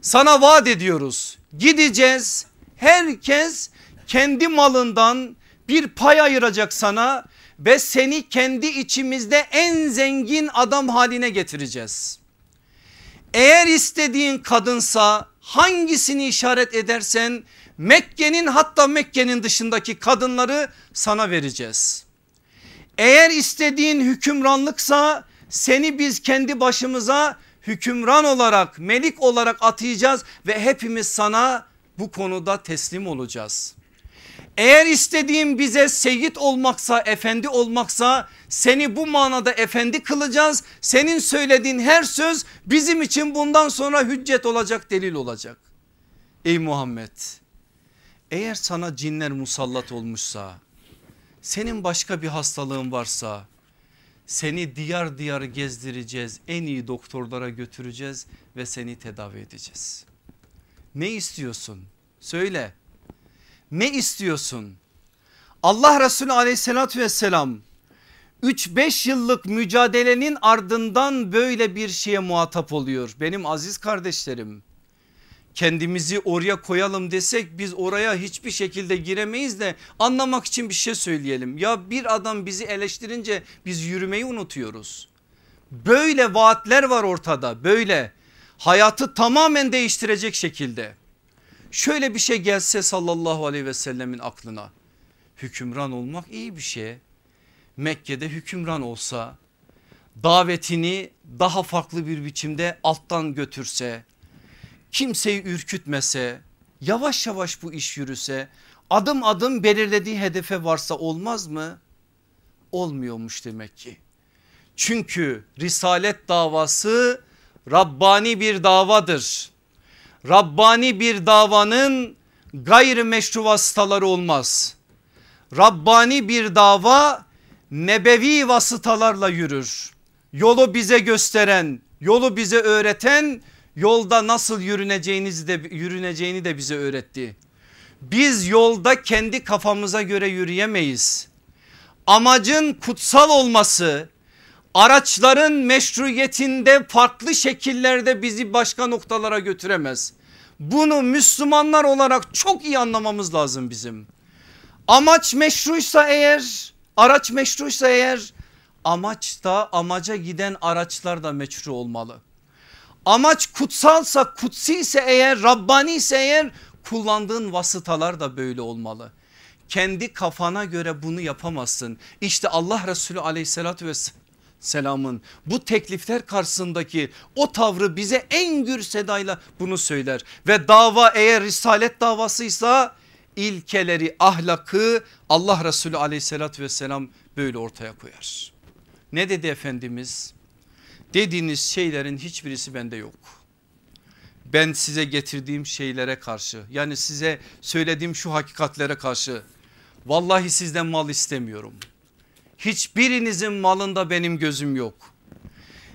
Sana vaat ediyoruz gideceğiz herkes kendi malından bir pay ayıracak sana ve seni kendi içimizde en zengin adam haline getireceğiz. Eğer istediğin kadınsa hangisini işaret edersen Mekke'nin hatta Mekke'nin dışındaki kadınları sana vereceğiz. Eğer istediğin hükümranlıksa seni biz kendi başımıza hükümran olarak melik olarak atayacağız ve hepimiz sana bu konuda teslim olacağız. Eğer istediğin bize seyit olmaksa efendi olmaksa seni bu manada efendi kılacağız. Senin söylediğin her söz bizim için bundan sonra hüccet olacak delil olacak. Ey Muhammed eğer sana cinler musallat olmuşsa senin başka bir hastalığın varsa seni diyar diyar gezdireceğiz en iyi doktorlara götüreceğiz ve seni tedavi edeceğiz. Ne istiyorsun söyle ne istiyorsun? Allah Resulü aleyhissalatü vesselam 3-5 yıllık mücadelenin ardından böyle bir şeye muhatap oluyor. Benim aziz kardeşlerim kendimizi oraya koyalım desek biz oraya hiçbir şekilde giremeyiz de anlamak için bir şey söyleyelim. Ya bir adam bizi eleştirince biz yürümeyi unutuyoruz. Böyle vaatler var ortada böyle hayatı tamamen değiştirecek şekilde. Şöyle bir şey gelse sallallahu aleyhi ve sellemin aklına hükümran olmak iyi bir şey. Mekke'de hükümran olsa davetini daha farklı bir biçimde alttan götürse kimseyi ürkütmese yavaş yavaş bu iş yürüse adım adım belirlediği hedefe varsa olmaz mı? Olmuyormuş demek ki. Çünkü risalet davası Rabbani bir davadır. Rabbani bir davanın gayrimeşru vasıtaları olmaz. Rabbani bir dava nebevi vasıtalarla yürür. Yolu bize gösteren, yolu bize öğreten yolda nasıl yürüneceğinizi de yürüneceğini de bize öğretti. Biz yolda kendi kafamıza göre yürüyemeyiz. Amacın kutsal olması, araçların meşruiyetinde farklı şekillerde bizi başka noktalara götüremez. Bunu Müslümanlar olarak çok iyi anlamamız lazım bizim. Amaç meşruysa eğer, araç meşruysa eğer amaç da amaca giden araçlar da meşru olmalı. Amaç kutsalsa kutsi ise eğer Rabbani ise eğer kullandığın vasıtalar da böyle olmalı. Kendi kafana göre bunu yapamazsın. İşte Allah Resulü aleyhissalatü vesselamın bu teklifler karşısındaki o tavrı bize en gür sedayla bunu söyler. Ve dava eğer risalet davasıysa ilkeleri ahlakı Allah Resulü aleyhissalatü vesselam böyle ortaya koyar. Ne dedi Efendimiz? Dediğiniz şeylerin hiçbirisi bende yok. Ben size getirdiğim şeylere karşı yani size söylediğim şu hakikatlere karşı vallahi sizden mal istemiyorum. Hiçbirinizin malında benim gözüm yok.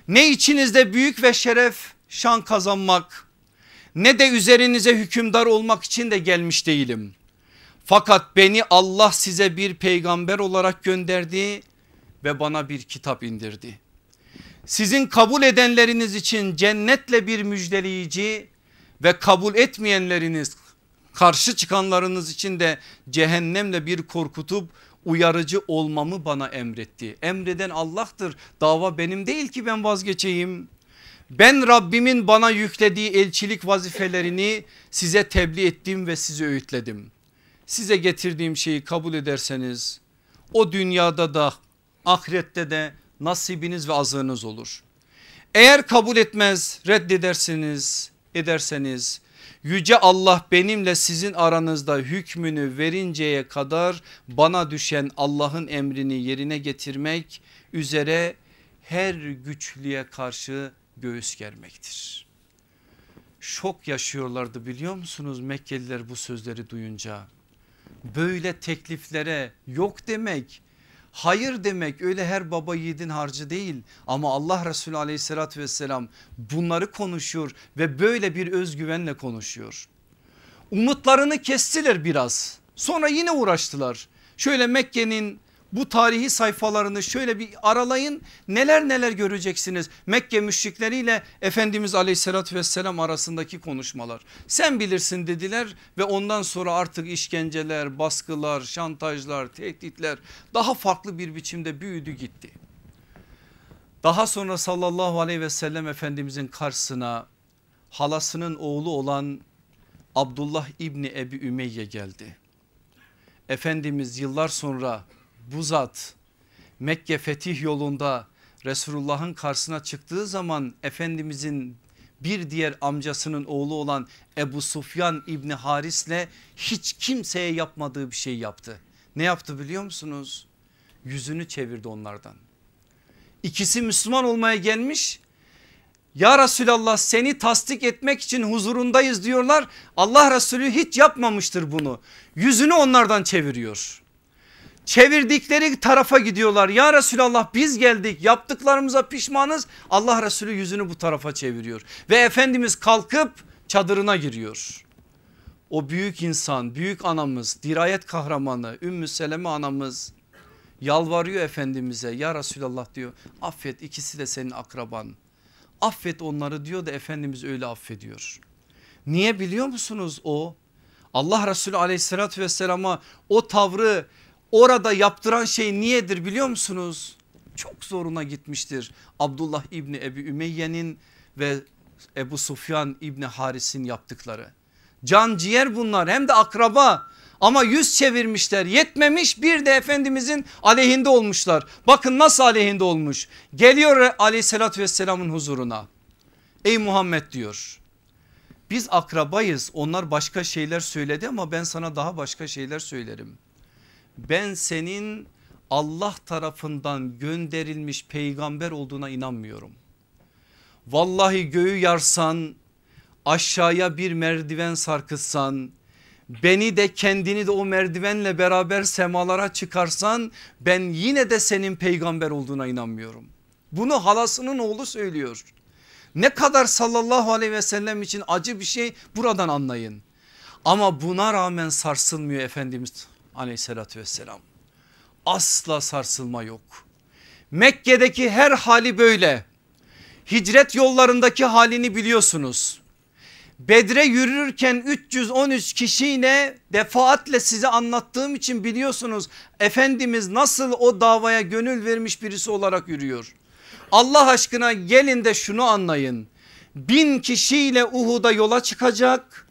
Ne içinizde büyük ve şeref şan kazanmak ne de üzerinize hükümdar olmak için de gelmiş değilim. Fakat beni Allah size bir peygamber olarak gönderdi ve bana bir kitap indirdi. Sizin kabul edenleriniz için cennetle bir müjdeleyici ve kabul etmeyenleriniz karşı çıkanlarınız için de cehennemle bir korkutup uyarıcı olmamı bana emretti. Emreden Allah'tır dava benim değil ki ben vazgeçeyim. Ben Rabbimin bana yüklediği elçilik vazifelerini size tebliğ ettim ve size öğütledim. Size getirdiğim şeyi kabul ederseniz o dünyada da ahirette de nasibiniz ve azığınız olur. Eğer kabul etmez reddedersiniz ederseniz yüce Allah benimle sizin aranızda hükmünü verinceye kadar bana düşen Allah'ın emrini yerine getirmek üzere her güçlüye karşı göğüs germektir. Şok yaşıyorlardı biliyor musunuz Mekkeliler bu sözleri duyunca. Böyle tekliflere yok demek hayır demek öyle her baba yiğidin harcı değil ama Allah Resulü aleyhissalatü vesselam bunları konuşuyor ve böyle bir özgüvenle konuşuyor. Umutlarını kestiler biraz sonra yine uğraştılar. Şöyle Mekke'nin bu tarihi sayfalarını şöyle bir aralayın neler neler göreceksiniz. Mekke müşrikleriyle Efendimiz aleyhissalatü vesselam arasındaki konuşmalar. Sen bilirsin dediler ve ondan sonra artık işkenceler, baskılar, şantajlar, tehditler daha farklı bir biçimde büyüdü gitti. Daha sonra sallallahu aleyhi ve sellem Efendimizin karşısına halasının oğlu olan Abdullah İbni Ebi Ümeyye geldi. Efendimiz yıllar sonra bu zat Mekke fetih yolunda Resulullah'ın karşısına çıktığı zaman Efendimizin bir diğer amcasının oğlu olan Ebu Sufyan İbni Haris'le hiç kimseye yapmadığı bir şey yaptı. Ne yaptı biliyor musunuz? Yüzünü çevirdi onlardan. İkisi Müslüman olmaya gelmiş. Ya Resulallah seni tasdik etmek için huzurundayız diyorlar. Allah Resulü hiç yapmamıştır bunu. Yüzünü onlardan çeviriyor çevirdikleri tarafa gidiyorlar. Ya Resulallah biz geldik yaptıklarımıza pişmanız. Allah Resulü yüzünü bu tarafa çeviriyor ve Efendimiz kalkıp çadırına giriyor. O büyük insan büyük anamız dirayet kahramanı Ümmü Seleme anamız yalvarıyor Efendimiz'e ya Resulallah diyor affet ikisi de senin akraban affet onları diyor da Efendimiz öyle affediyor. Niye biliyor musunuz o Allah Resulü aleyhissalatü vesselama o tavrı Orada yaptıran şey niyedir biliyor musunuz? Çok zoruna gitmiştir. Abdullah İbni Ebi Ümeyye'nin ve Ebu Sufyan İbni Haris'in yaptıkları. Can ciğer bunlar hem de akraba ama yüz çevirmişler yetmemiş bir de Efendimizin aleyhinde olmuşlar. Bakın nasıl aleyhinde olmuş. Geliyor aleyhissalatü vesselamın huzuruna. Ey Muhammed diyor. Biz akrabayız onlar başka şeyler söyledi ama ben sana daha başka şeyler söylerim ben senin Allah tarafından gönderilmiş peygamber olduğuna inanmıyorum. Vallahi göğü yarsan aşağıya bir merdiven sarkıtsan beni de kendini de o merdivenle beraber semalara çıkarsan ben yine de senin peygamber olduğuna inanmıyorum. Bunu halasının oğlu söylüyor. Ne kadar sallallahu aleyhi ve sellem için acı bir şey buradan anlayın. Ama buna rağmen sarsılmıyor Efendimiz aleyhissalatü vesselam. Asla sarsılma yok. Mekke'deki her hali böyle. Hicret yollarındaki halini biliyorsunuz. Bedre yürürken 313 kişiyle defaatle size anlattığım için biliyorsunuz. Efendimiz nasıl o davaya gönül vermiş birisi olarak yürüyor. Allah aşkına gelin de şunu anlayın. Bin kişiyle Uhud'a yola çıkacak.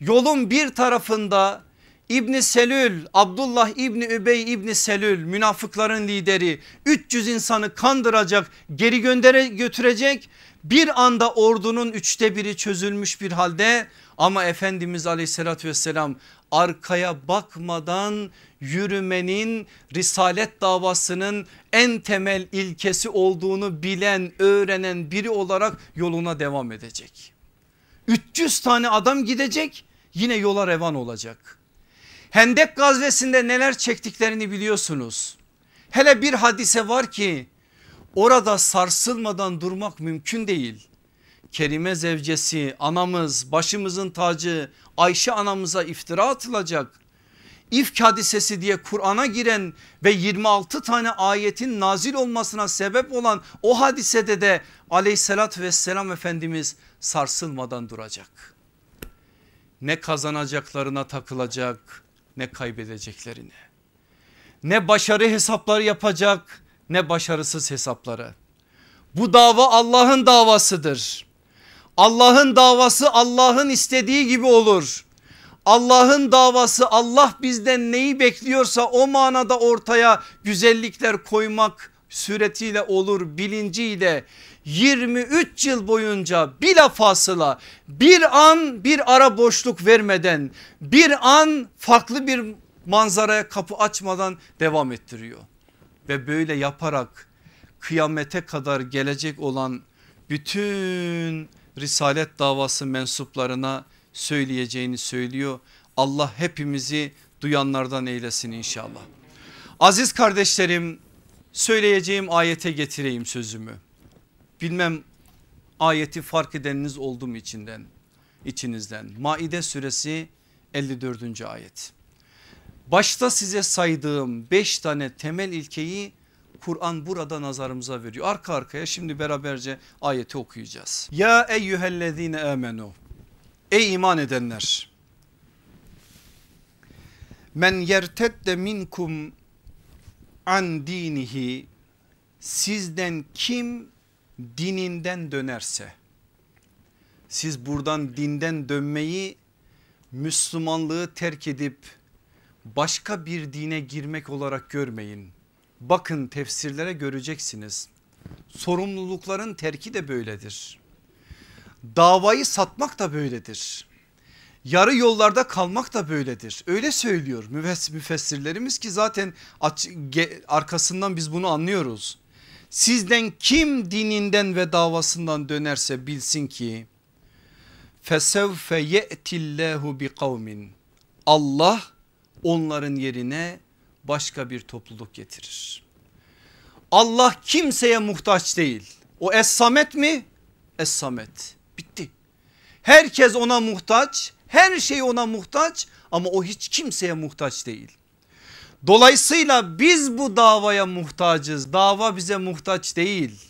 Yolun bir tarafında İbni Selül Abdullah İbni Übey İbni Selül münafıkların lideri 300 insanı kandıracak geri göndere götürecek bir anda ordunun üçte biri çözülmüş bir halde ama Efendimiz aleyhissalatü vesselam arkaya bakmadan yürümenin risalet davasının en temel ilkesi olduğunu bilen öğrenen biri olarak yoluna devam edecek. 300 tane adam gidecek yine yola revan olacak. Hendek gazvesinde neler çektiklerini biliyorsunuz. Hele bir hadise var ki orada sarsılmadan durmak mümkün değil. Kerime zevcesi anamız başımızın tacı Ayşe anamıza iftira atılacak. İfk hadisesi diye Kur'an'a giren ve 26 tane ayetin nazil olmasına sebep olan o hadisede de aleyhissalatü vesselam Efendimiz sarsılmadan duracak. Ne kazanacaklarına takılacak ne kaybedeceklerine. Ne başarı hesapları yapacak ne başarısız hesapları. Bu dava Allah'ın davasıdır. Allah'ın davası Allah'ın istediği gibi olur. Allah'ın davası Allah bizden neyi bekliyorsa o manada ortaya güzellikler koymak suretiyle olur bilinciyle 23 yıl boyunca bilafasıla bir an bir ara boşluk vermeden bir an farklı bir manzaraya kapı açmadan devam ettiriyor. Ve böyle yaparak kıyamete kadar gelecek olan bütün risalet davası mensuplarına söyleyeceğini söylüyor. Allah hepimizi duyanlardan eylesin inşallah. Aziz kardeşlerim söyleyeceğim ayete getireyim sözümü. Bilmem ayeti fark edeniniz oldu mu içinden içinizden. Maide suresi 54. ayet. Başta size saydığım 5 tane temel ilkeyi Kur'an burada nazarımıza veriyor. Arka arkaya şimdi beraberce ayeti okuyacağız. Ya eyyühellezine amenu. Ey iman edenler. Men yertedde minkum an dinihi sizden kim dininden dönerse siz buradan dinden dönmeyi Müslümanlığı terk edip başka bir dine girmek olarak görmeyin. Bakın tefsirlere göreceksiniz. Sorumlulukların terki de böyledir. Davayı satmak da böyledir. Yarı yollarda kalmak da böyledir. Öyle söylüyor müfessirlerimiz ki zaten arkasından biz bunu anlıyoruz. Sizden kim dininden ve davasından dönerse bilsin ki fesevfe ye'tillahu bi kavmin. Allah onların yerine başka bir topluluk getirir. Allah kimseye muhtaç değil. O Es-Samet mi? Es-Samet. Bitti. Herkes ona muhtaç. Her şey ona muhtaç ama o hiç kimseye muhtaç değil. Dolayısıyla biz bu davaya muhtacız. Dava bize muhtaç değil.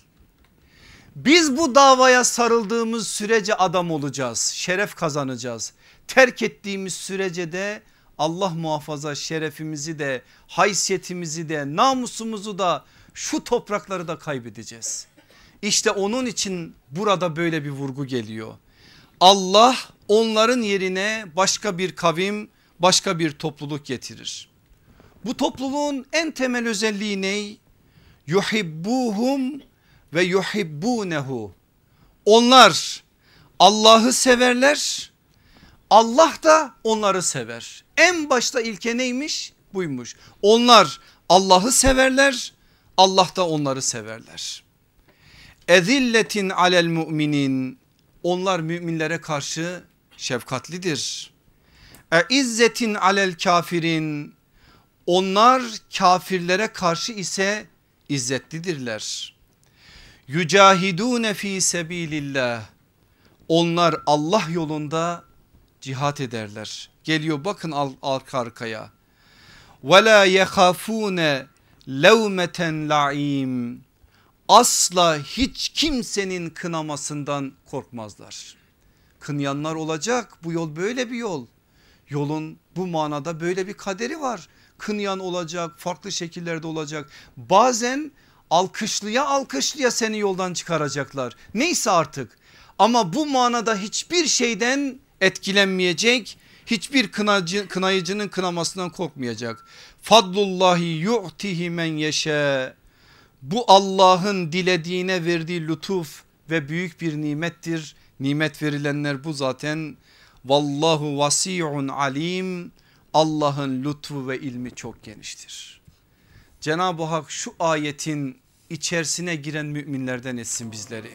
Biz bu davaya sarıldığımız sürece adam olacağız. Şeref kazanacağız. Terk ettiğimiz sürece de Allah muhafaza şerefimizi de haysiyetimizi de namusumuzu da şu toprakları da kaybedeceğiz. İşte onun için burada böyle bir vurgu geliyor. Allah onların yerine başka bir kavim başka bir topluluk getirir. Bu topluluğun en temel özelliği ne? Yuhibbuhum ve yuhibbunehu. Onlar Allah'ı severler. Allah da onları sever. En başta ilke neymiş? Buymuş. Onlar Allah'ı severler. Allah da onları severler. Ezilletin alel müminin. Onlar müminlere karşı şefkatlidir. E izzetin alel kafirin. Onlar kafirlere karşı ise izzetlidirler. Yücahidune fi sebilillah. Onlar Allah yolunda cihat ederler. Geliyor bakın arka arkaya. Ve la yehafune levmeten laim. Asla hiç kimsenin kınamasından korkmazlar. Kınyanlar olacak bu yol böyle bir yol. Yolun bu manada böyle bir kaderi var. Kınyan olacak farklı şekillerde olacak. Bazen alkışlıya alkışlıya seni yoldan çıkaracaklar. Neyse artık ama bu manada hiçbir şeyden etkilenmeyecek. Hiçbir kınacı, kınayıcının kınamasından korkmayacak. Fadlullahi yu'tihi men yeşe. Bu Allah'ın dilediğine verdiği lütuf ve büyük bir nimettir. Nimet verilenler bu zaten. Vallahu vasi'un alim. Allah'ın lütfu ve ilmi çok geniştir. Cenab-ı Hak şu ayetin içerisine giren müminlerden etsin bizleri.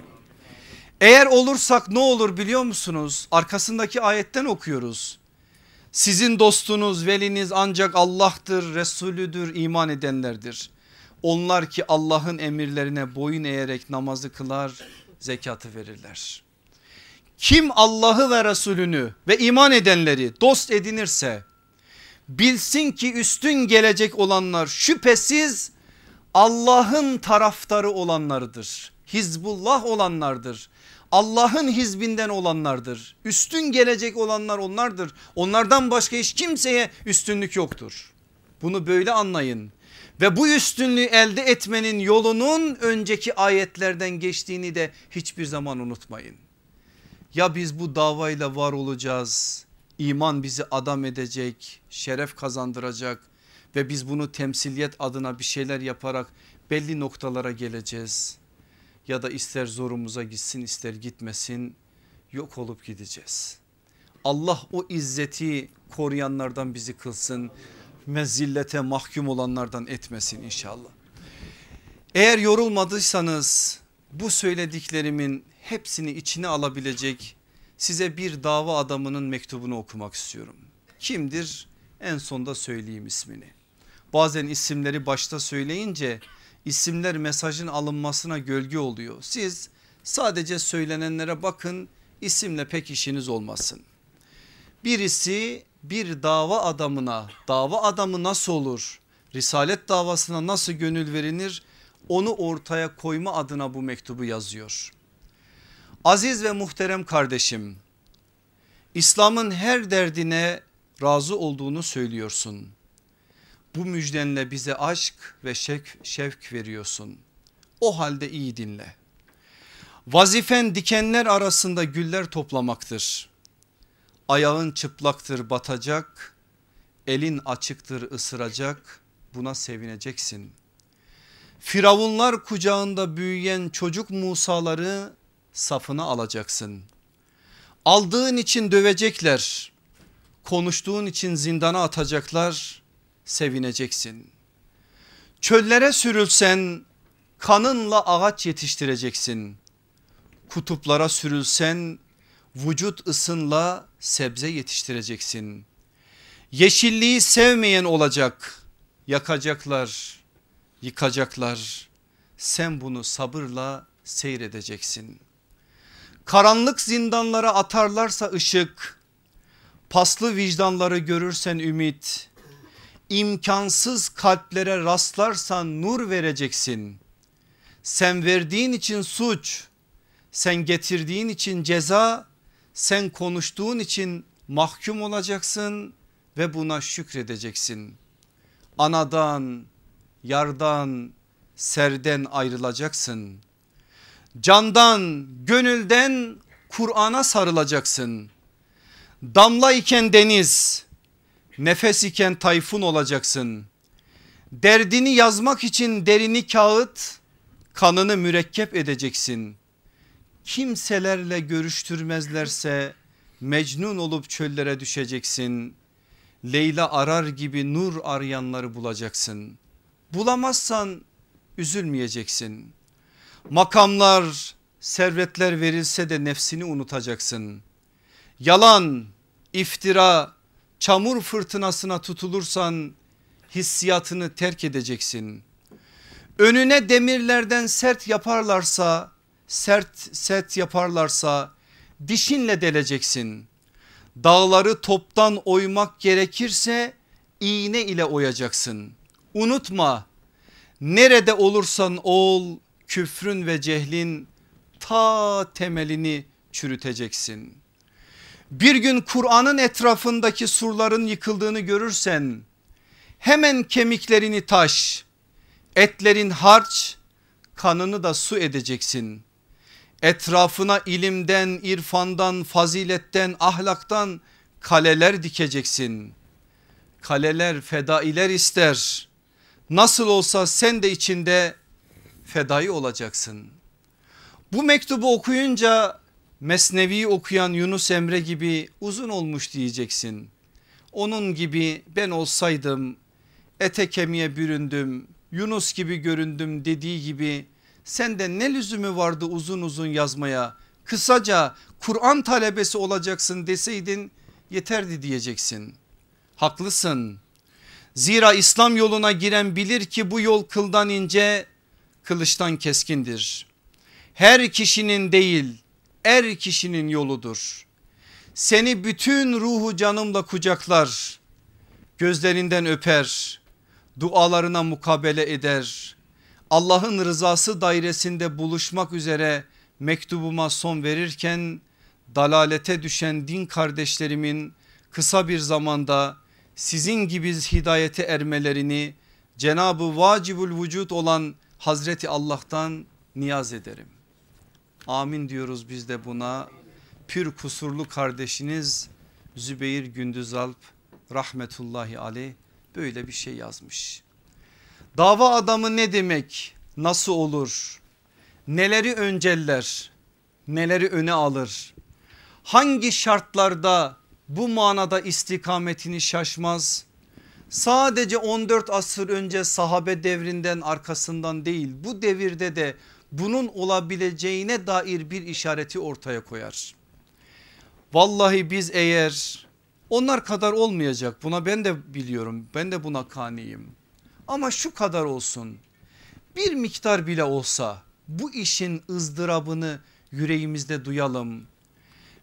Eğer olursak ne olur biliyor musunuz? Arkasındaki ayetten okuyoruz. Sizin dostunuz veliniz ancak Allah'tır Resulüdür iman edenlerdir. Onlar ki Allah'ın emirlerine boyun eğerek namazı kılar zekatı verirler. Kim Allah'ı ve Resulünü ve iman edenleri dost edinirse bilsin ki üstün gelecek olanlar şüphesiz Allah'ın taraftarı olanlarıdır. Hizbullah olanlardır. Allah'ın hizbinden olanlardır. Üstün gelecek olanlar onlardır. Onlardan başka hiç kimseye üstünlük yoktur. Bunu böyle anlayın. Ve bu üstünlüğü elde etmenin yolunun önceki ayetlerden geçtiğini de hiçbir zaman unutmayın. Ya biz bu davayla var olacağız. İman bizi adam edecek, şeref kazandıracak ve biz bunu temsiliyet adına bir şeyler yaparak belli noktalara geleceğiz. Ya da ister zorumuza gitsin ister gitmesin yok olup gideceğiz. Allah o izzeti koruyanlardan bizi kılsın mezillete mahkum olanlardan etmesin inşallah. Eğer yorulmadıysanız bu söylediklerimin hepsini içine alabilecek size bir dava adamının mektubunu okumak istiyorum. Kimdir? En sonda söyleyeyim ismini. Bazen isimleri başta söyleyince isimler mesajın alınmasına gölge oluyor. Siz sadece söylenenlere bakın isimle pek işiniz olmasın. Birisi bir dava adamına dava adamı nasıl olur? Risalet davasına nasıl gönül verilir? Onu ortaya koyma adına bu mektubu yazıyor. Aziz ve muhterem kardeşim İslam'ın her derdine razı olduğunu söylüyorsun. Bu müjdenle bize aşk ve şevk, şevk veriyorsun. O halde iyi dinle. Vazifen dikenler arasında güller toplamaktır. Ayağın çıplaktır batacak, elin açıktır ısıracak buna sevineceksin. Firavunlar kucağında büyüyen çocuk Musaları safına alacaksın. Aldığın için dövecekler, konuştuğun için zindana atacaklar, sevineceksin. Çöllere sürülsen kanınla ağaç yetiştireceksin. Kutuplara sürülsen vücut ısınla sebze yetiştireceksin. Yeşilliği sevmeyen olacak yakacaklar yıkacaklar sen bunu sabırla seyredeceksin. Karanlık zindanlara atarlarsa ışık paslı vicdanları görürsen ümit imkansız kalplere rastlarsan nur vereceksin. Sen verdiğin için suç sen getirdiğin için ceza sen konuştuğun için mahkum olacaksın ve buna şükredeceksin. Anadan, yardan, serden ayrılacaksın. Candan, gönülden Kur'an'a sarılacaksın. Damla iken deniz, nefes iken tayfun olacaksın. Derdini yazmak için derini kağıt, kanını mürekkep edeceksin kimselerle görüştürmezlerse mecnun olup çöllere düşeceksin. Leyla arar gibi nur arayanları bulacaksın. Bulamazsan üzülmeyeceksin. Makamlar, servetler verilse de nefsini unutacaksın. Yalan, iftira, çamur fırtınasına tutulursan hissiyatını terk edeceksin. Önüne demirlerden sert yaparlarsa sert set yaparlarsa dişinle deleceksin. Dağları toptan oymak gerekirse iğne ile oyacaksın. Unutma nerede olursan ol küfrün ve cehlin ta temelini çürüteceksin. Bir gün Kur'an'ın etrafındaki surların yıkıldığını görürsen hemen kemiklerini taş, etlerin harç, kanını da su edeceksin etrafına ilimden, irfandan, faziletten, ahlaktan kaleler dikeceksin. Kaleler fedailer ister. Nasıl olsa sen de içinde fedai olacaksın. Bu mektubu okuyunca Mesnevi okuyan Yunus Emre gibi uzun olmuş diyeceksin. Onun gibi ben olsaydım ete kemiğe büründüm Yunus gibi göründüm dediği gibi sende ne lüzumu vardı uzun uzun yazmaya kısaca Kur'an talebesi olacaksın deseydin yeterdi diyeceksin. Haklısın. Zira İslam yoluna giren bilir ki bu yol kıldan ince, kılıçtan keskindir. Her kişinin değil, er kişinin yoludur. Seni bütün ruhu canımla kucaklar, gözlerinden öper, dualarına mukabele eder. Allah'ın rızası dairesinde buluşmak üzere mektubuma son verirken dalalete düşen din kardeşlerimin kısa bir zamanda sizin gibi hidayete ermelerini Cenabı vacibül vücut olan Hazreti Allah'tan niyaz ederim. Amin diyoruz biz de buna. Pür kusurlu kardeşiniz Zübeyir Gündüzalp rahmetullahi aleyh böyle bir şey yazmış. Dava adamı ne demek? Nasıl olur? Neleri önceller? Neleri öne alır? Hangi şartlarda bu manada istikametini şaşmaz? Sadece 14 asır önce sahabe devrinden arkasından değil bu devirde de bunun olabileceğine dair bir işareti ortaya koyar. Vallahi biz eğer onlar kadar olmayacak buna ben de biliyorum ben de buna kaniyim. Ama şu kadar olsun bir miktar bile olsa bu işin ızdırabını yüreğimizde duyalım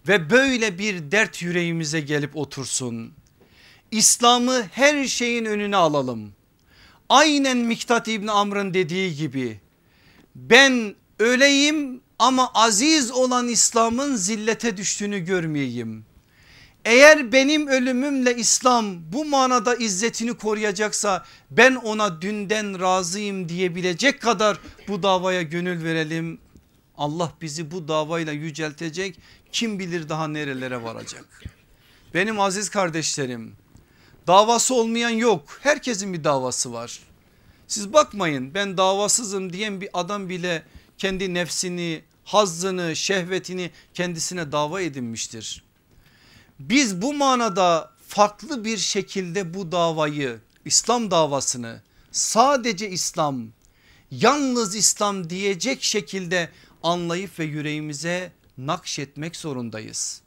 ve böyle bir dert yüreğimize gelip otursun. İslam'ı her şeyin önüne alalım. Aynen Miktat İbni Amr'ın dediği gibi ben öleyim ama aziz olan İslam'ın zillete düştüğünü görmeyeyim. Eğer benim ölümümle İslam bu manada izzetini koruyacaksa ben ona dünden razıyım diyebilecek kadar bu davaya gönül verelim. Allah bizi bu davayla yüceltecek kim bilir daha nerelere varacak. Benim aziz kardeşlerim davası olmayan yok herkesin bir davası var. Siz bakmayın ben davasızım diyen bir adam bile kendi nefsini hazzını şehvetini kendisine dava edinmiştir. Biz bu manada farklı bir şekilde bu davayı İslam davasını sadece İslam yalnız İslam diyecek şekilde anlayıp ve yüreğimize nakşetmek zorundayız.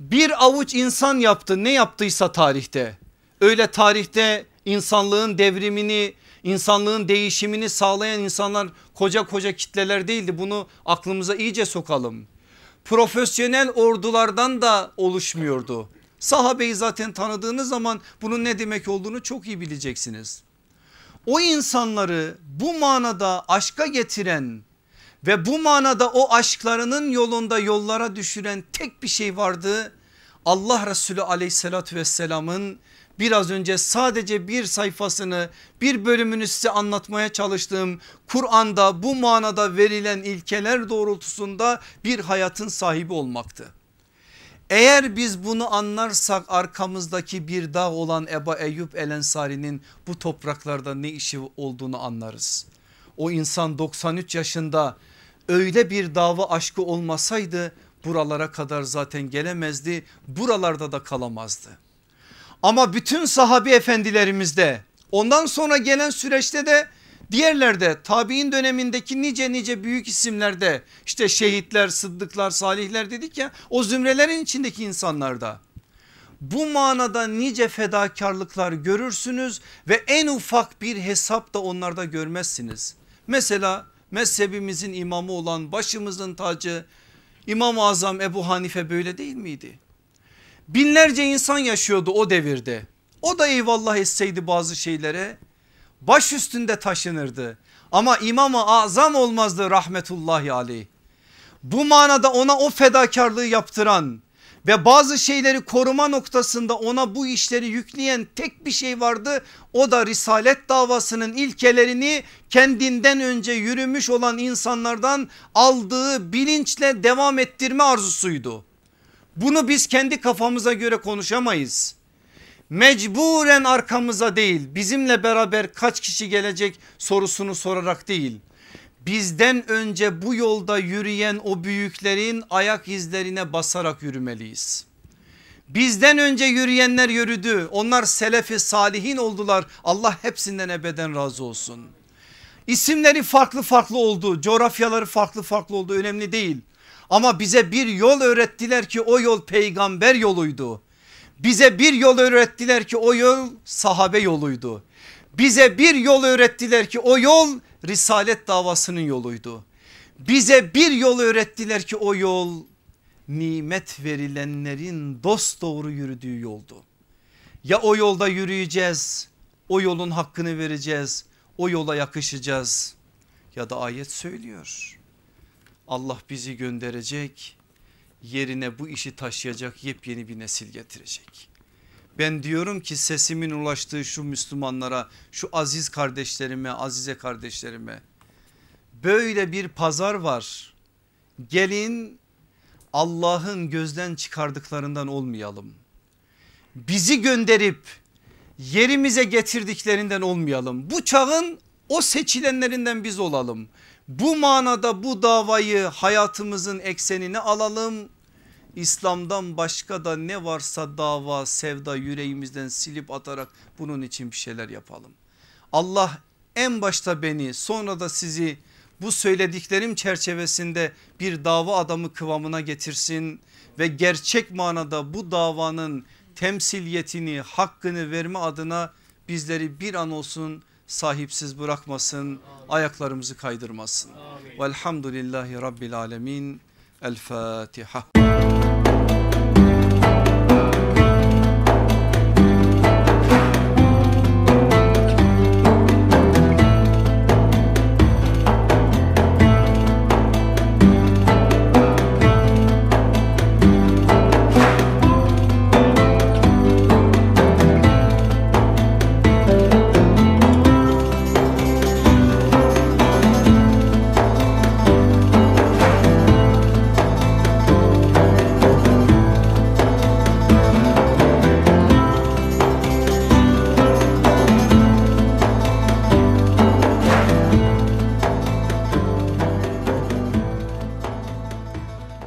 Bir avuç insan yaptı ne yaptıysa tarihte öyle tarihte insanlığın devrimini insanlığın değişimini sağlayan insanlar koca koca kitleler değildi bunu aklımıza iyice sokalım. Profesyonel ordulardan da oluşmuyordu. Sahabeyi zaten tanıdığınız zaman bunun ne demek olduğunu çok iyi bileceksiniz. O insanları bu manada aşka getiren ve bu manada o aşklarının yolunda yollara düşüren tek bir şey vardı. Allah Resulü aleyhissalatü vesselamın biraz önce sadece bir sayfasını bir bölümünü size anlatmaya çalıştığım Kur'an'da bu manada verilen ilkeler doğrultusunda bir hayatın sahibi olmaktı. Eğer biz bunu anlarsak arkamızdaki bir dağ olan Eba Eyyub El Ensari'nin bu topraklarda ne işi olduğunu anlarız. O insan 93 yaşında öyle bir dava aşkı olmasaydı buralara kadar zaten gelemezdi buralarda da kalamazdı. Ama bütün sahabi efendilerimizde ondan sonra gelen süreçte de diğerlerde tabi'in dönemindeki nice nice büyük isimlerde işte şehitler, sıddıklar, salihler dedik ya o zümrelerin içindeki insanlarda bu manada nice fedakarlıklar görürsünüz ve en ufak bir hesap da onlarda görmezsiniz. Mesela mezhebimizin imamı olan başımızın tacı İmam-ı Azam Ebu Hanife böyle değil miydi? Binlerce insan yaşıyordu o devirde. O da eyvallah etseydi bazı şeylere baş üstünde taşınırdı. Ama İmam-ı Azam olmazdı rahmetullahi aleyh. Bu manada ona o fedakarlığı yaptıran ve bazı şeyleri koruma noktasında ona bu işleri yükleyen tek bir şey vardı. O da risalet davasının ilkelerini kendinden önce yürümüş olan insanlardan aldığı bilinçle devam ettirme arzusuydu. Bunu biz kendi kafamıza göre konuşamayız. Mecburen arkamıza değil bizimle beraber kaç kişi gelecek sorusunu sorarak değil. Bizden önce bu yolda yürüyen o büyüklerin ayak izlerine basarak yürümeliyiz. Bizden önce yürüyenler yürüdü. Onlar selefi salihin oldular. Allah hepsinden ebeden razı olsun. İsimleri farklı farklı oldu. Coğrafyaları farklı farklı oldu. Önemli değil. Ama bize bir yol öğrettiler ki o yol peygamber yoluydu. Bize bir yol öğrettiler ki o yol sahabe yoluydu. Bize bir yol öğrettiler ki o yol risalet davasının yoluydu. Bize bir yol öğrettiler ki o yol nimet verilenlerin dost doğru yürüdüğü yoldu. Ya o yolda yürüyeceğiz o yolun hakkını vereceğiz o yola yakışacağız ya da ayet söylüyor. Allah bizi gönderecek yerine bu işi taşıyacak yepyeni bir nesil getirecek. Ben diyorum ki sesimin ulaştığı şu Müslümanlara şu aziz kardeşlerime azize kardeşlerime böyle bir pazar var. Gelin Allah'ın gözden çıkardıklarından olmayalım. Bizi gönderip yerimize getirdiklerinden olmayalım. Bu çağın o seçilenlerinden biz olalım. Bu manada bu davayı hayatımızın eksenine alalım. İslam'dan başka da ne varsa dava sevda yüreğimizden silip atarak bunun için bir şeyler yapalım. Allah en başta beni sonra da sizi bu söylediklerim çerçevesinde bir dava adamı kıvamına getirsin ve gerçek manada bu davanın temsiliyetini hakkını verme adına bizleri bir an olsun sahipsiz bırakmasın ayaklarımızı kaydırmasın. Velhamdülillahi Rabbil Alemin El Fatiha.